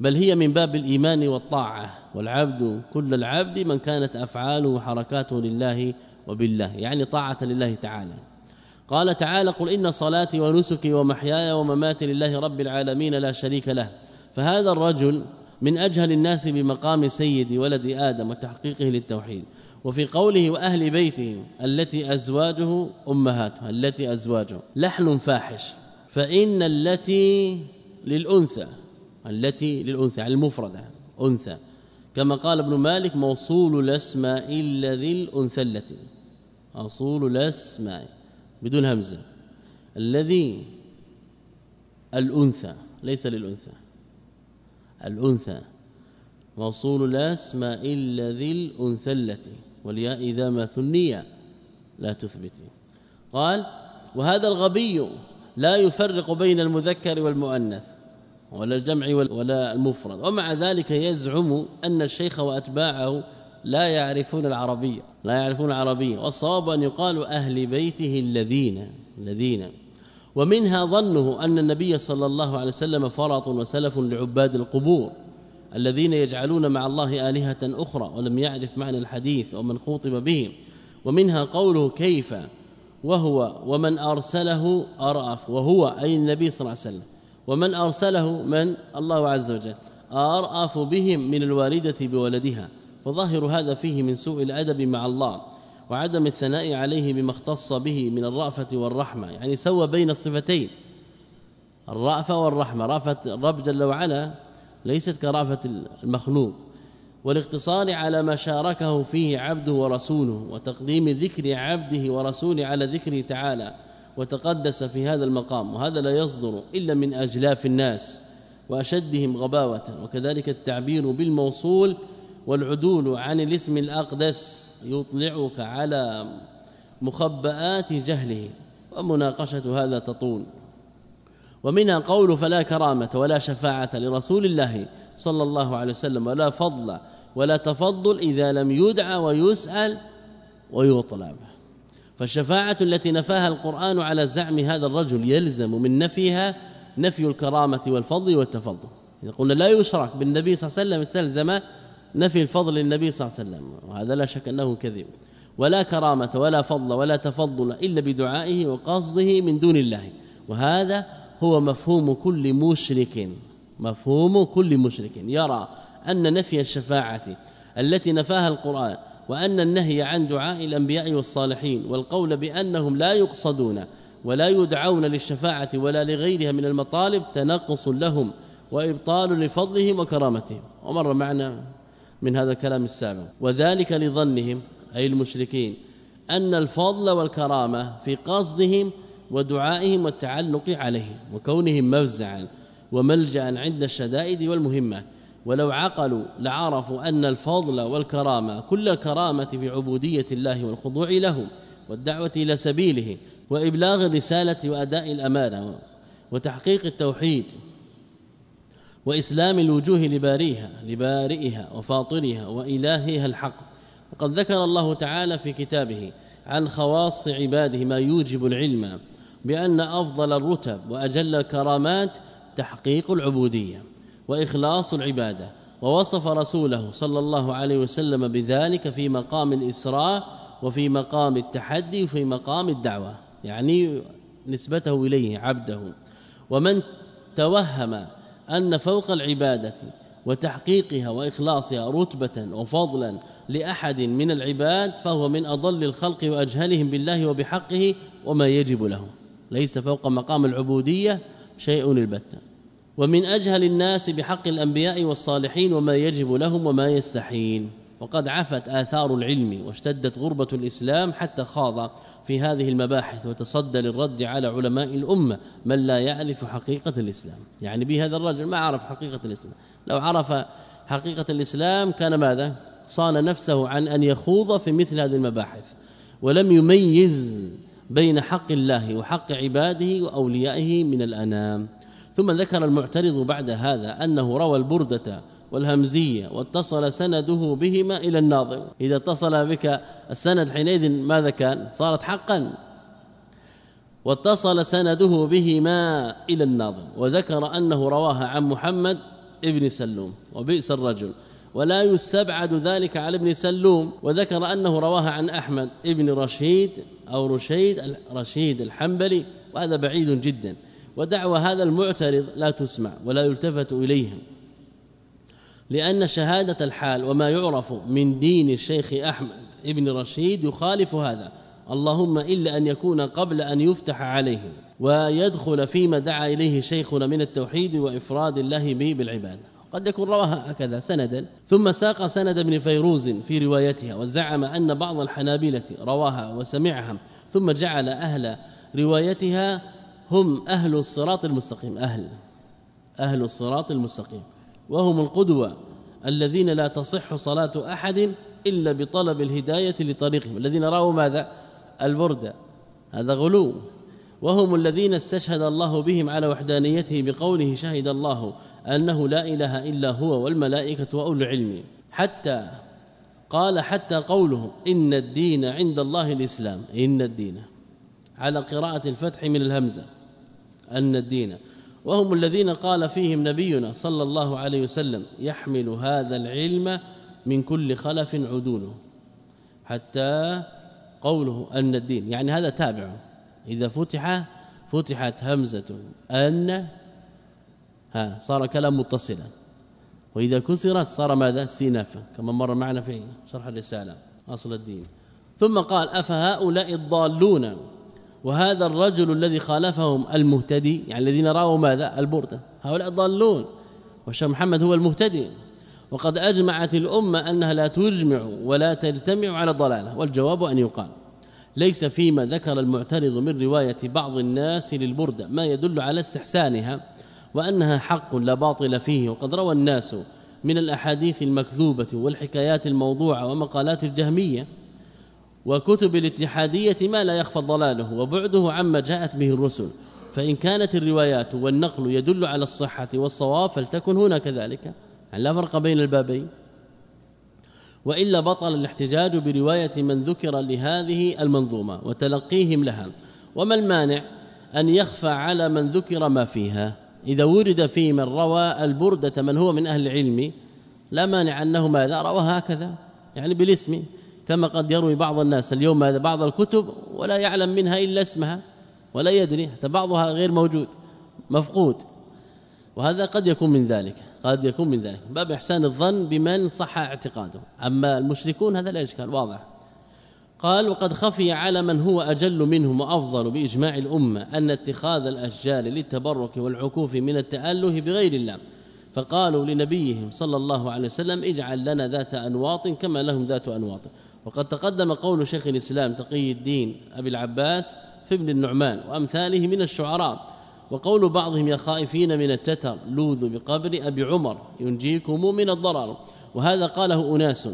بل هي من باب الإيمان والطاعة والعبد كل العبد من كانت أفعاله وحركاته لله وبالله يعني طاعة لله تعالى. قال تعالى قل إن صلاتي ونسكي ومحياي ومماتي لله رب العالمين لا شريك له فهذا الرجل من أجهل الناس بمقام سيد ولد آدم وتحقيقه للتوحيد. وفي قوله وأهل بيته التي أزواجه امهاته التي أزواجه. لحن فاحش. فإن التي للأنثى التي للأنثى على المفردة أنثى. كما قال ابن مالك موصول الأسماء الذي الأنثى التي. اصول الأسماء بدون همزة. الذي الأنثى ليس للأنثى. الأنثى. موصول الأسماء الذي الأنثى التي. والياء إذا ما ثني لا تثبتي قال وهذا الغبي لا يفرق بين المذكر والمؤنث ولا الجمع ولا المفرد. ومع ذلك يزعم أن الشيخ وأتباعه لا يعرفون العربية لا يعرفون العربية. والصواب أن يقال أهل بيته الذين الذين. ومنها ظنه أن النبي صلى الله عليه وسلم فرط وسلف لعباد القبور. الذين يجعلون مع الله آلهة أخرى ولم يعرف معنى الحديث ومن خوطب به. ومنها قوله كيف؟ وهو ومن أرسله أرأف وهو أي النبي صلى الله عليه وسلم. ومن أرسله من؟ الله عز وجل. أرأف بهم من الوالدة بولدها. فظاهر هذا فيه من سوء الأدب مع الله وعدم الثناء عليه بما اختص به من الرأفة والرحمة. يعني سوى بين الصفتين الرأفة والرحمة. رأفة الرب جل وعلا ليست كرافة المخلوق والاقتصار على ما شاركه فيه عبده ورسوله وتقديم ذكر عبده ورسوله على ذكره تعالى وتقدس في هذا المقام وهذا لا يصدر إلا من أجلاف الناس وأشدهم غباوة وكذلك التعبير بالموصول والعدول عن الاسم الأقدس يطلعك على مخبآت جهله ومناقشة هذا تطول. ومنها قول فلا كرامة ولا شفاعة لرسول الله صلى الله عليه وسلم ولا فضل ولا تفضل إذا لم يدعى ويسأل ويطلب. فالشفاعة التي نفاها القرآن على زعم هذا الرجل يلزم من نفيها نفي الكرامة والفضل والتفضل. إذا قلنا لا يشرك بالنبي صلى الله عليه وسلم استلزم نفي الفضل للنبي صلى الله عليه وسلم وهذا لا شك أنه كذب. ولا كرامة ولا فضل ولا تفضل إلا بدعائه وقصده من دون الله. وهذا هو مفهوم كل مشرك. مفهوم كل مشرك. يرى أن نفي الشفاعة التي نفاها القرآن وأن النهي عن دعاء الأنبياء والصالحين والقول بأنهم لا يقصدون ولا يدعون للشفاعة ولا لغيرها من المطالب تنقص لهم وإبطال لفضلهم وكرامتهم. ومر معنا من هذا الكلام السابق. وذلك لظنهم أي المشركين أن الفضل والكرامة في قصدهم ودعائهم والتعلق عليه وكونهم مفزعا وملجا عند الشدائد والمهمات ولو عقلوا لعرفوا أن الفضل والكرامة كل الكرامة في عبودية الله والخضوع له والدعوة إلى سبيله وإبلاغ الرسالة وأداء الأمانة وتحقيق التوحيد وإسلام الوجوه لباريها لبارئها وفاطرها وإلهها الحق. وقد ذكر الله تعالى في كتابه عن خواص عباده ما يوجب العلم. بأن أفضل الرتب وأجل الكرامات تحقيق العبودية وإخلاص العبادة ووصف رسوله صلى الله عليه وسلم بذلك في مقام الإسراء وفي مقام التحدي وفي مقام الدعوة يعني نسبته إليه عبده. ومن توهم أن فوق العبادة وتحقيقها وإخلاصها رتبة وفضلا لأحد من العباد فهو من أضل الخلق وأجهلهم بالله وبحقه وما يجب له. ليس فوق مقام العبودية شيء البتة. ومن أجهل الناس بحق الأنبياء والصالحين وما يجب لهم وما يستحين وقد عفت آثار العلم واشتدت غربة الإسلام حتى خاض في هذه المباحث وتصدى للرد على علماء الأمة من لا يعرف حقيقة الإسلام. يعني بهذا الرجل ما عرف حقيقة الإسلام. لو عرف حقيقة الإسلام كان ماذا؟ صان نفسه عن أن يخوض في مثل هذه المباحث. ولم يميز بين حق الله وحق عباده وأوليائه من الأنام. ثم ذكر المعترض بعد هذا أنه روى البردة والهمزية واتصل سنده بهما إلى الناظم. إذا اتصل بك السند حينئذ ماذا كان؟ صارت حقا. واتصل سنده بهما إلى الناظم. وذكر أنه رواها عن محمد ابن سلوم. وبئس الرجل. ولا يستبعد ذلك على ابن سلوم وذكر أنه رواها عن أحمد ابن رشيد أو رشيد رشيد الحنبلي وهذا بعيد جدا. ودعوى هذا المعترض لا تسمع ولا يلتفت إليها لأن شهادة الحال وما يعرف من دين الشيخ أحمد ابن رشيد يخالف هذا. اللهم إلا أن يكون قبل أن يفتح عليه ويدخل فيما دعا إليه شيخنا من التوحيد وإفراد الله به بالعبادة. قد يكون رواها هكذا سندا ثم ساق سند ابن فيروز في روايتها وزعم أن بعض الحنابلة رواها وسمعها ثم جعل أهل روايتها هم أهل الصراط المستقيم أهل أهل الصراط المستقيم وهم القدوة الذين لا تصح صلاة أحد إلا بطلب الهداية لطريقهم الذين رأوا ماذا؟ البردة هذا غلو وهم الذين استشهد الله بهم على وحدانيته بقوله شهد الله أنه لا إله إلا هو والملائكة وأولو العلم. حتى قال حتى قوله إن الدين عند الله الإسلام. إن الدين. على قراءة الفتح من الهمزة. أن الدين. وهم الذين قال فيهم نبينا صلى الله عليه وسلم يحمل هذا العلم من كل خلف عدوله. حتى قوله أن الدين. يعني هذا تابع. إذا فتح فتحت همزة أن ها صار كلام متصلا. وإذا كسرت صار ماذا؟ سينافة كما مر معنا في شرح الرسالة أصل الدين. ثم قال أفهؤلاء الضالون؟ وهذا الرجل الذي خالفهم المهتدي يعني الذين رأوا ماذا؟ البرده هؤلاء ضالون والشيخ محمد هو المهتدي. وقد أجمعت الأمة أنها لا تجمع ولا تجتمع على ضلاله والجواب أن يقال ليس فيما ذكر المعترض من رواية بعض الناس للبردة. ما يدل على استحسانها. وأنها حق لا باطل فيه وقد روى الناس من الأحاديث المكذوبة والحكايات الموضوعة ومقالات الجهمية وكتب الاتحادية ما لا يخفى ضلاله وبعده عما جاءت به الرسل. فإن كانت الروايات والنقل يدل على الصحة والصواب فلتكن هنا كذلك لا فرق بين البابين؟ وإلا بطل الاحتجاج برواية من ذكر لهذه المنظومة وتلقيهم لها. وما المانع أن يخفى على من ذكر ما فيها؟ إذا ورد في من روى البردة من هو من أهل العلم لا مانع أنه ماذا؟ روى هكذا يعني بالاسم كما قد يروي بعض الناس اليوم هذا بعض الكتب ولا يعلم منها إلا اسمها ولا يدري حتى بعضها غير موجود مفقود. وهذا قد يكون من ذلك قد يكون من ذلك. باب إحسان الظن بمن صح اعتقاده. أما المشركون هذا لا اشكال واضح. قال وقد خفي على من هو أجل منهم وأفضل بإجماع الأمة أن اتخاذ الأشجار للتبرك والعكوف من التأله بغير الله. فقالوا لنبيهم صلى الله عليه وسلم اجعل لنا ذات أنواط كما لهم ذات أنواط. وقد تقدم قول شيخ الإسلام تقي الدين أبي العباس في ابن النعمان وأمثاله من الشعراء. وقول بعضهم يا خائفين من التتر لوذوا بقبر أبي عمر ينجيكم من الضرر. وهذا قاله أناس.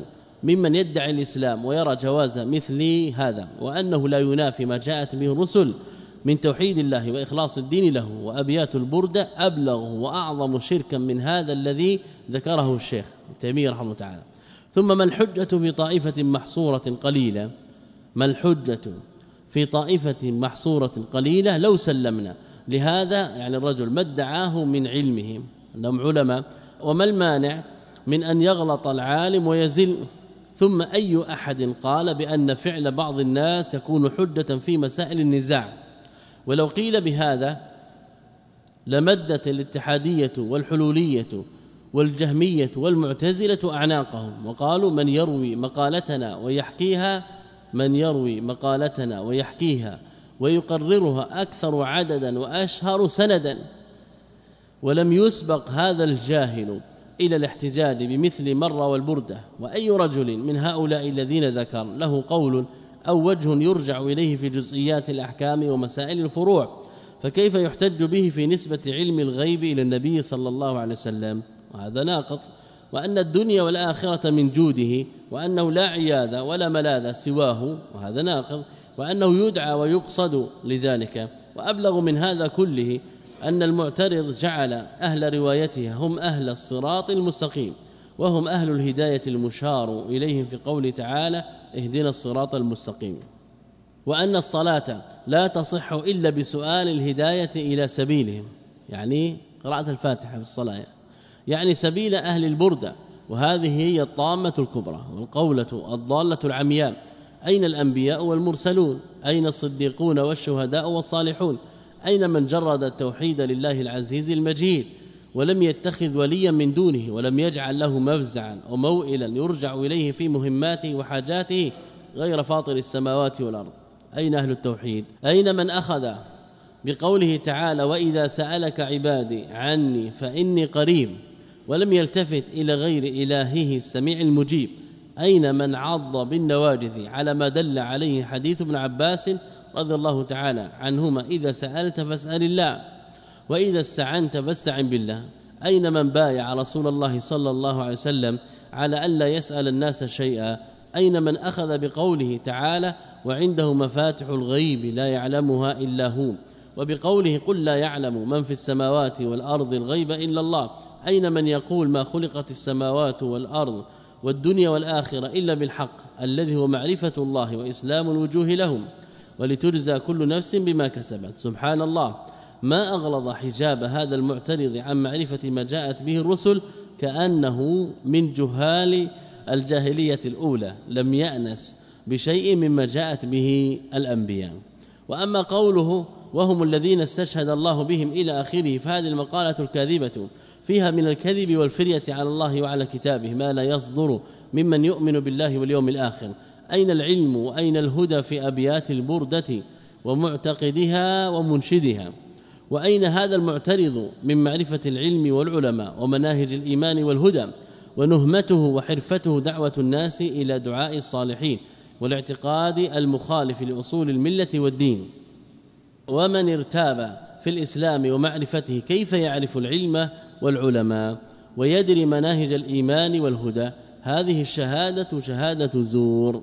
ممن يدعي الإسلام ويرى جواز مثل هذا وأنه لا ينافي ما جاءت به الرسل من توحيد الله وإخلاص الدين له وأبيات البرده أبلغ وأعظم شركا من هذا الذي ذكره الشيخ تيمية رحمه الله تعالى. ثم ما الحجة في طائفة محصورة قليلة؟ ما الحجة في طائفة محصورة قليلة لو سلمنا؟ لهذا يعني الرجل ما ادعاه من علمهم انهم علماء. وما المانع من أن يغلط العالم ويزل ثم أي أحد قال بأن فعل بعض الناس يكون حجة في مسائل النزاع. ولو قيل بهذا لمدت الاتحادية والحلولية والجهمية والمعتزلة أعناقهم وقالوا من يروي مقالتنا ويحكيها من يروي مقالتنا ويحكيها ويقررها أكثر عددا وأشهر سندا. ولم يسبق هذا الجاهل إلى الاحتجاج بمثل مرة والبردة وأي رجل من هؤلاء الذين ذكر له قول أو وجه يرجع إليه في جزئيات الأحكام ومسائل الفروع فكيف يحتج به في نسبة علم الغيب إلى النبي صلى الله عليه وسلم؟ وهذا ناقض وأن الدنيا والآخرة من جوده وأنه لا عياذ ولا ملاذ سواه وهذا ناقض وأنه يدعى ويقصد لذلك وأبلغ من هذا كله أن المعترض جعل أهل روايتها هم أهل الصراط المستقيم وهم أهل الهداية المشار إليهم في قول تعالى اهدنا الصراط المستقيم وأن الصلاة لا تصح إلا بسؤال الهداية إلى سبيلهم يعني قراءة الفاتحة في الصلاة يعني سبيل أهل البردة وهذه هي الطامة الكبرى والقولة الضالة العمياء أين الأنبياء والمرسلون؟ أين الصديقون والشهداء والصالحون؟ أين من جرد التوحيد لله العزيز المجيد ولم يتخذ وليا من دونه ولم يجعل له مفزعا وموئلا يرجع إليه في مهماته وحاجاته غير فاطر السماوات والأرض. أين أهل التوحيد؟ أين من أخذ بقوله تعالى وإذا سألك عبادي عني فإني قريب ولم يلتفت إلى غير إلهه السميع المجيب. أين من عض بالنواجذ على ما دل عليه حديث ابن عباس رضي الله تعالى عنهما إذا سألت فاسأل الله وإذا استعنت فاستعن بالله. أين من بايع رسول الله صلى الله عليه وسلم على أن لا يسأل الناس شيئا؟ أين من أخذ بقوله تعالى وعنده مفاتح الغيب لا يعلمها إلا هو؟ وبقوله قل لا يعلم من في السماوات والأرض الغيب إلا الله. أين من يقول ما خلقت السماوات والأرض والدنيا والآخرة إلا بالحق الذي هو معرفة الله وإسلام الوجوه لهم؟ ولتجزى كل نفس بما كسبت. سبحان الله ما أغلظ حجاب هذا المعترض عن معرفة ما جاءت به الرسل كأنه من جهال الجاهلية الأولى. لم يأنس بشيء مما جاءت به الأنبياء. وأما قوله وهم الذين استشهد الله بهم إلى آخره فهذه المقالة الكاذبة. فيها من الكذب والفرية على الله وعلى كتابه ما لا يصدر ممن يؤمن بالله واليوم الآخر. أين العلم وأين الهدى في أبيات البردة ومعتقدها ومنشدها؟ وأين هذا المعترض من معرفة العلم والعلماء ومناهج الإيمان والهدى؟ ونهمته وحرفته دعوة الناس إلى دعاء الصالحين والاعتقاد المخالف لأصول الملة والدين. ومن ارتاب في الإسلام ومعرفته كيف يعرف العلم والعلماء ويدري مناهج الإيمان والهدى؟ هذه الشهادة شهادة زور.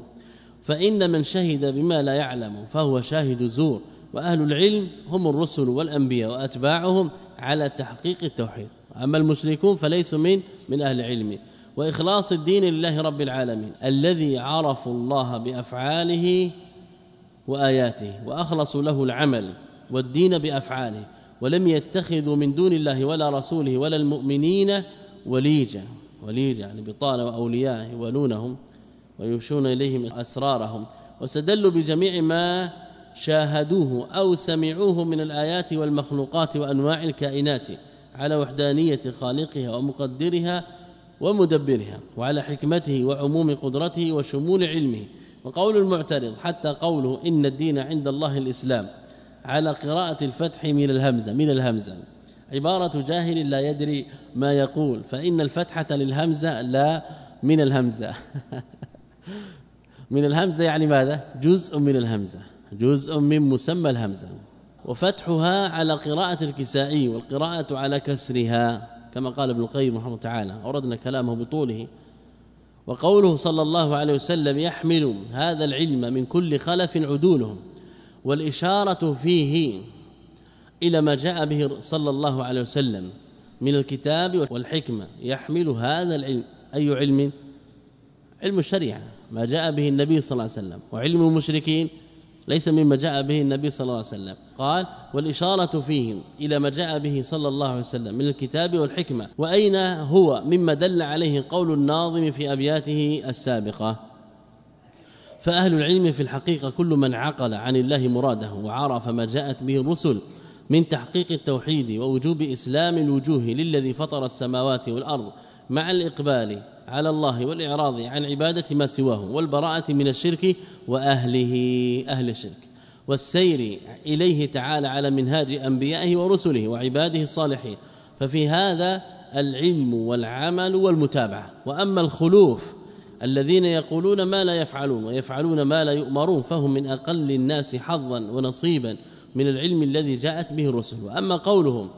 فإن من شهد بما لا يعلم فهو شاهد زور وأهل العلم هم الرسل والأنبياء وأتباعهم على تحقيق التوحيد. أما المشركون فليسوا من من أهل العلم وإخلاص الدين لله رب العالمين الذي عرفوا الله بأفعاله وآياته وأخلصوا له العمل والدين بأفعاله ولم يتخذوا من دون الله ولا رسوله ولا المؤمنين وليجا وليجا يعني بطانه وأولياء يولونهم. ويمشون إليهم أسرارهم واستدلوا بجميع ما شاهدوه أو سمعوه من الآيات والمخلوقات وأنواع الكائنات على وحدانية خالقها ومقدرها ومدبرها وعلى حكمته وعموم قدرته وشمول علمه. وقول المعترض حتى قوله إن الدين عند الله الإسلام على قراءة الفتح من الهمزة من الهمزة. عبارة جاهل لا يدري ما يقول فإن الفتحة للهمزة لا من الهمزة. من الهمزة يعني ماذا؟ جزء من الهمزة. جزء من مسمى الهمزة. وفتحها على قراءة الكسائي والقراءة على كسرها كما قال ابن القيم رحمه تعالى. أوردنا كلامه بطوله. وقوله صلى الله عليه وسلم يحمل هذا العلم من كل خلف عدولهم والإشارة فيه إلى ما جاء به صلى الله عليه وسلم من الكتاب والحكمة. يحمل هذا العلم. أي علم؟ علم الشريعة ما جاء به النبي صلى الله عليه وسلم وعلم المشركين ليس مما جاء به النبي صلى الله عليه وسلم. قال والإشارة فيه إلى ما جاء به صلى الله عليه وسلم من الكتاب والحكمة وأين هو مما دل عليه قول الناظم في أبياته السابقة؟ فأهل العلم في الحقيقة كل من عقل عن الله مراده وعرف ما جاءت به الرسل من تحقيق التوحيد ووجوب إسلام الوجوه للذي فطر السماوات والأرض مع الإقبال على الله والإعراض عن عبادة ما سواه والبراءة من الشرك وأهله أهل الشرك. والسير إليه تعالى على منهاج أنبيائه ورسله وعباده الصالحين. ففي هذا العلم والعمل والمتابعة. وأما الخلوف الذين يقولون ما لا يفعلون ويفعلون ما لا يؤمرون فهم من أقل الناس حظا ونصيبا من العلم الذي جاءت به الرسل. وأما قولهم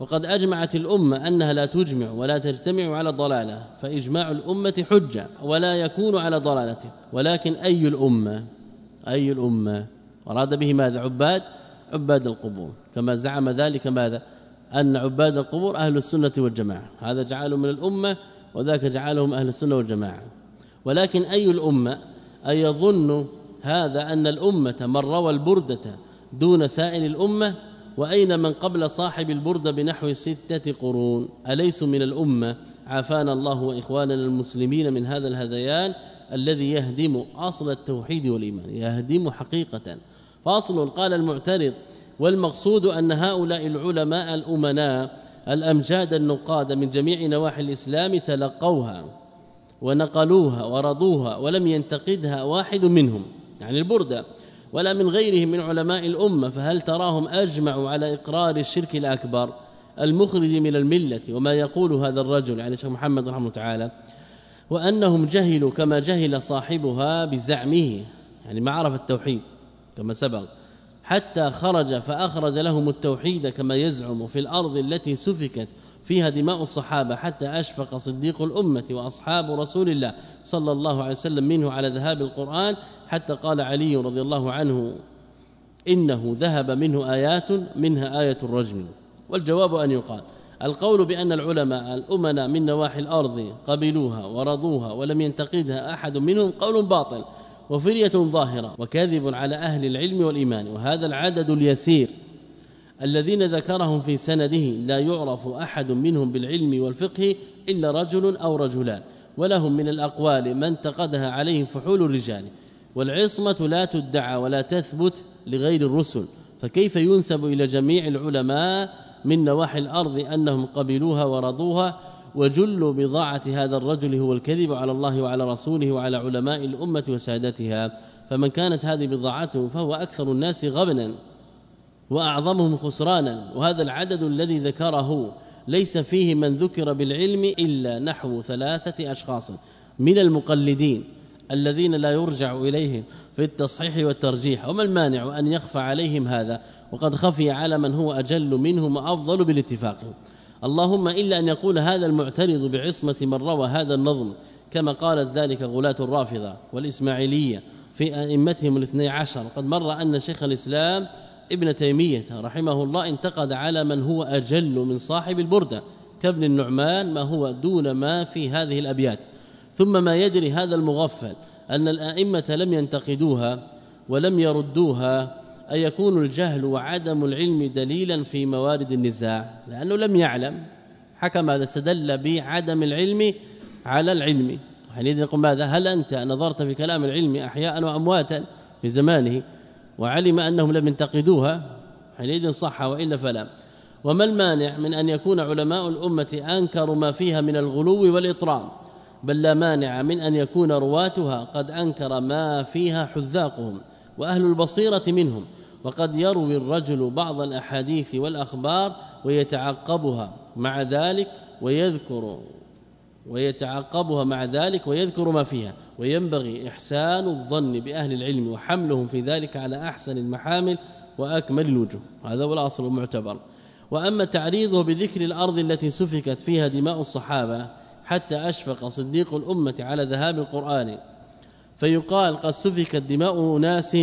وقد أجمعت الأمة أنها لا تجمع ولا تجتمع على ضلالة فإجماع الأمة حجة ولا يكون على ضلالته. ولكن أي الأمة أي الأمة؟ أراد به ماذا؟ عباد عباد القبور. كما زعم ذلك ماذا؟ أن عباد القبور أهل السنة والجماعة. هذا جعلهم من الأمة وذاك جعلهم أهل السنة والجماعة. ولكن أي الأمة؟ اي يظن هذا أن الأمة من روى البردة دون سائر الأمة وأين من قبل صاحب البرده بنحو ستة قرون؟ أليس من الأمة؟ عافانا الله وإخواننا المسلمين من هذا الهذيان الذي يهدم أصل التوحيد والإيمان يهدم حقيقة. فاصل قال المعترض والمقصود أن هؤلاء العلماء الأمناء الأمجاد النقاد من جميع نواحي الإسلام تلقوها ونقلوها ورضوها ولم ينتقدها واحد منهم يعني البرده ولا من غيرهم من علماء الأمة فهل تراهم اجمعوا على إقرار الشرك الأكبر المخرج من الملة وما يقول هذا الرجل؟ يعني شيخ محمد رحمه تعالى وأنهم جهلوا كما جهل صاحبها بزعمه يعني ما عرف التوحيد كما سبق حتى خرج فأخرج لهم التوحيد كما يزعم في الأرض التي سفكت فيها دماء الصحابة حتى أشفق صديق الأمة وأصحاب رسول الله صلى الله عليه وسلم منه على ذهاب القرآن حتى قال علي رضي الله عنه إنه ذهب منه آيات منها آية الرجم. والجواب أن يقال القول بأن العلماء الامنا من نواحي الأرض قبلوها ورضوها ولم ينتقدها أحد منهم قول باطل وفرية ظاهرة وكاذب على أهل العلم والإيمان. وهذا العدد اليسير الذين ذكرهم في سنده لا يعرف أحد منهم بالعلم والفقه إلا رجل أو رجلان ولهم من الأقوال من انتقدها عليهم فحول الرجال. والعصمة لا تدعى ولا تثبت لغير الرسل. فكيف ينسب إلى جميع العلماء من نواحي الأرض أنهم قبلوها ورضوها وجل بضاعة هذا الرجل هو الكذب على الله وعلى رسوله وعلى علماء الأمة وسادتها؟ فمن كانت هذه بضاعته فهو أكثر الناس غبنا وأعظمهم خسرانا. وهذا العدد الذي ذكره ليس فيه من ذكر بالعلم إلا نحو ثلاثة أشخاص من المقلدين. الذين لا يرجع إليهم في التصحيح والترجيح وما المانع أن يخفى عليهم هذا؟ وقد خفي على من هو أجل منهم وأفضل بالاتفاق. اللهم إلا أن يقول هذا المعترض بعصمة من روى هذا النظم كما قالت ذلك غلاة الرافضة والإسماعيلية في أئمتهم الاثني عشر. قد مر أن شيخ الإسلام ابن تيمية رحمه الله انتقد على من هو أجل من صاحب البردة كابن النعمان ما هو دون ما في هذه الأبيات. ثم ما يدري هذا المغفل أن الآئمة لم ينتقدوها ولم يردوها أن يكون الجهل وعدم العلم دليلا في موارد النزاع؟ لأنه لم يعلم. حكم هذا استدل بعدم العلم على العلم. حينئذ يقول ماذا؟ هل أنت نظرت في كلام العلم أحياء وأمواتا في زمانه وعلم أنهم لم ينتقدوها؟ حينئذ صح وإلا فلا. وما المانع من أن يكون علماء الأمة أنكروا ما فيها من الغلو والإطرام؟ بل لا مانع من أن يكون رواتها قد أنكر ما فيها حذاقهم وأهل البصيرة منهم وقد يروي الرجل بعض الأحاديث والأخبار ويتعقبها مع ذلك ويذكر ويتعقبها مع ذلك ويذكر ما فيها وينبغي إحسان الظن بأهل العلم وحملهم في ذلك على أحسن المحامل وأكمل الوجوه هذا هو الأصل المعتبر. وأما تعريضه بذكر الأرض التي سفكت فيها دماء الصحابة حتى أشفق صديق الأمة على ذهاب القرآن. فيقال قد سفكت دماء ناس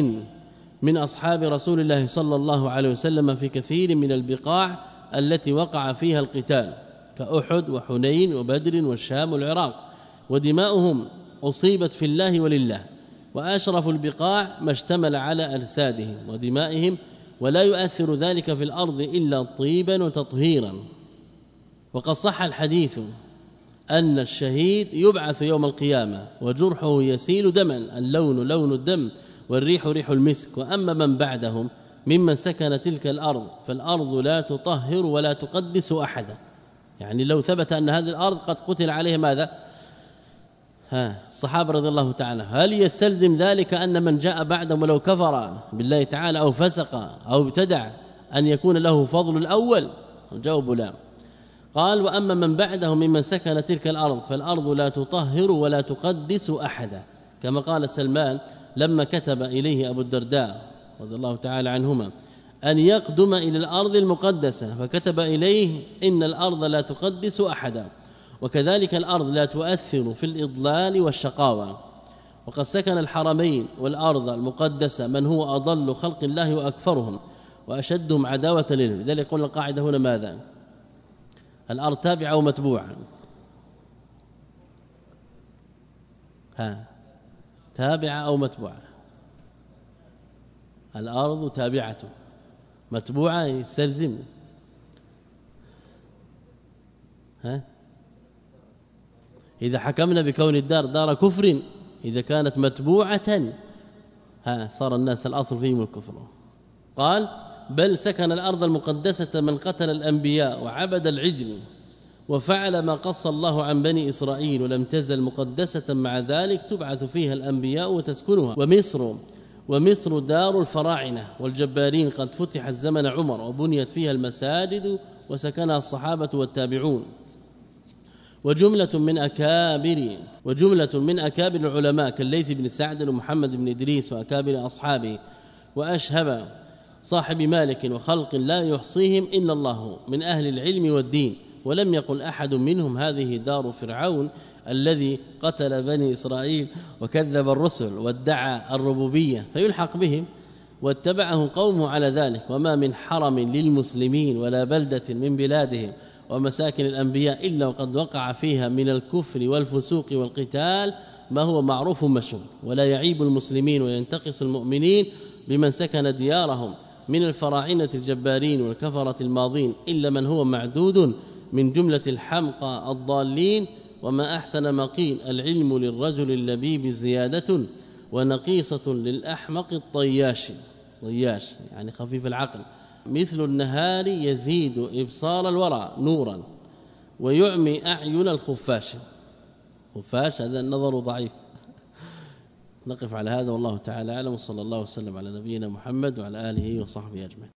من أصحاب رسول الله صلى الله عليه وسلم في كثير من البقاع التي وقع فيها القتال كأحد وحنين وبدر والشام والعراق. ودماؤهم أصيبت في الله ولله وأشرف البقاع ما اشتمل على أجسادهم ودمائهم ولا يؤثر ذلك في الأرض إلا طيبا وتطهيرا. وقد صح الحديث أن الشهيد يبعث يوم القيامة وجرحه يسيل دما اللون لون الدم والريح ريح المسك. وأما من بعدهم ممن سكن تلك الأرض فالأرض لا تطهر ولا تقدس أحدا. يعني لو ثبت أن هذه الأرض قد قتل عليها ماذا؟ ها الصحابة رضي الله تعالى هل يستلزم ذلك أن من جاء بعدهم ولو كفر بالله تعالى أو فسق أو ابتدع أن يكون له فضل الأول؟ الجواب لا. قال وأما من بعده ممن سكن تلك الأرض فالأرض لا تطهر ولا تقدس أحدا. كما قال سلمان لما كتب إليه أبو الدرداء رضي الله تعالى عنهما أن يقدم إلى الأرض المقدسة. فكتب إليه إن الأرض لا تقدس أحدا وكذلك الأرض لا تؤثر في الإضلال والشقاوة. وقد سكن الحرمين والأرض المقدسة من هو أضل خلق الله وأكفرهم وأشدهم عداوة لله لذلك يقول القاعدة هنا ماذا؟ الأرض تابعة أو متبوعة؟ ها تابعة أو متبوعة. الأرض تابعة. متبوعة يستلزم. ها؟ إذا حكمنا بكون الدار دار كفر إذا كانت متبوعة ها صار الناس الأصل فيهم الكفر. قال بل سكن الأرض المقدسة من قتل الأنبياء وعبد العجل وفعل ما قص الله عن بني إسرائيل ولم تزل مقدسة مع ذلك تبعث فيها الأنبياء وتسكنها. ومصر ومصر دار الفراعنة والجبارين قد فتح الزمن عمر وبنيت فيها المساجد وسكنها الصحابة والتابعون. وجملة من أكابر وجملة من أكابر العلماء كالليث بن سعد ومحمد بن إدريس وأكابر أصحابه. وأشهب صاحب مالك وخلق لا يحصيهم إلا الله من أهل العلم والدين ولم يقل أحد منهم هذه دار فرعون الذي قتل بني إسرائيل وكذب الرسل وادعى الربوبية فيلحق بهم واتبعه قومه على ذلك وما من حرم للمسلمين ولا بلدة من بلادهم ومساكن الأنبياء إلا وقد وقع فيها من الكفر والفسوق والقتال ما هو معروف مشهور ولا يعيب المسلمين وينتقص المؤمنين بمن سكن ديارهم. من الفراعنة الجبارين والكفرة الماضين إلا من هو معدود من جملة الحمقى الضالين وما أحسن ما قيل العلم للرجل اللبيب زيادة ونقيصة للأحمق الطياش. طياش يعني خفيف العقل. مثل النهار يزيد إبصار الورى نورا ويعمي أعين الخفاش. خفاش هذا النظر ضعيف. نقف على هذا والله تعالى أعلم وصلى الله وسلم على نبينا محمد وعلى آله وصحبه أجمعين.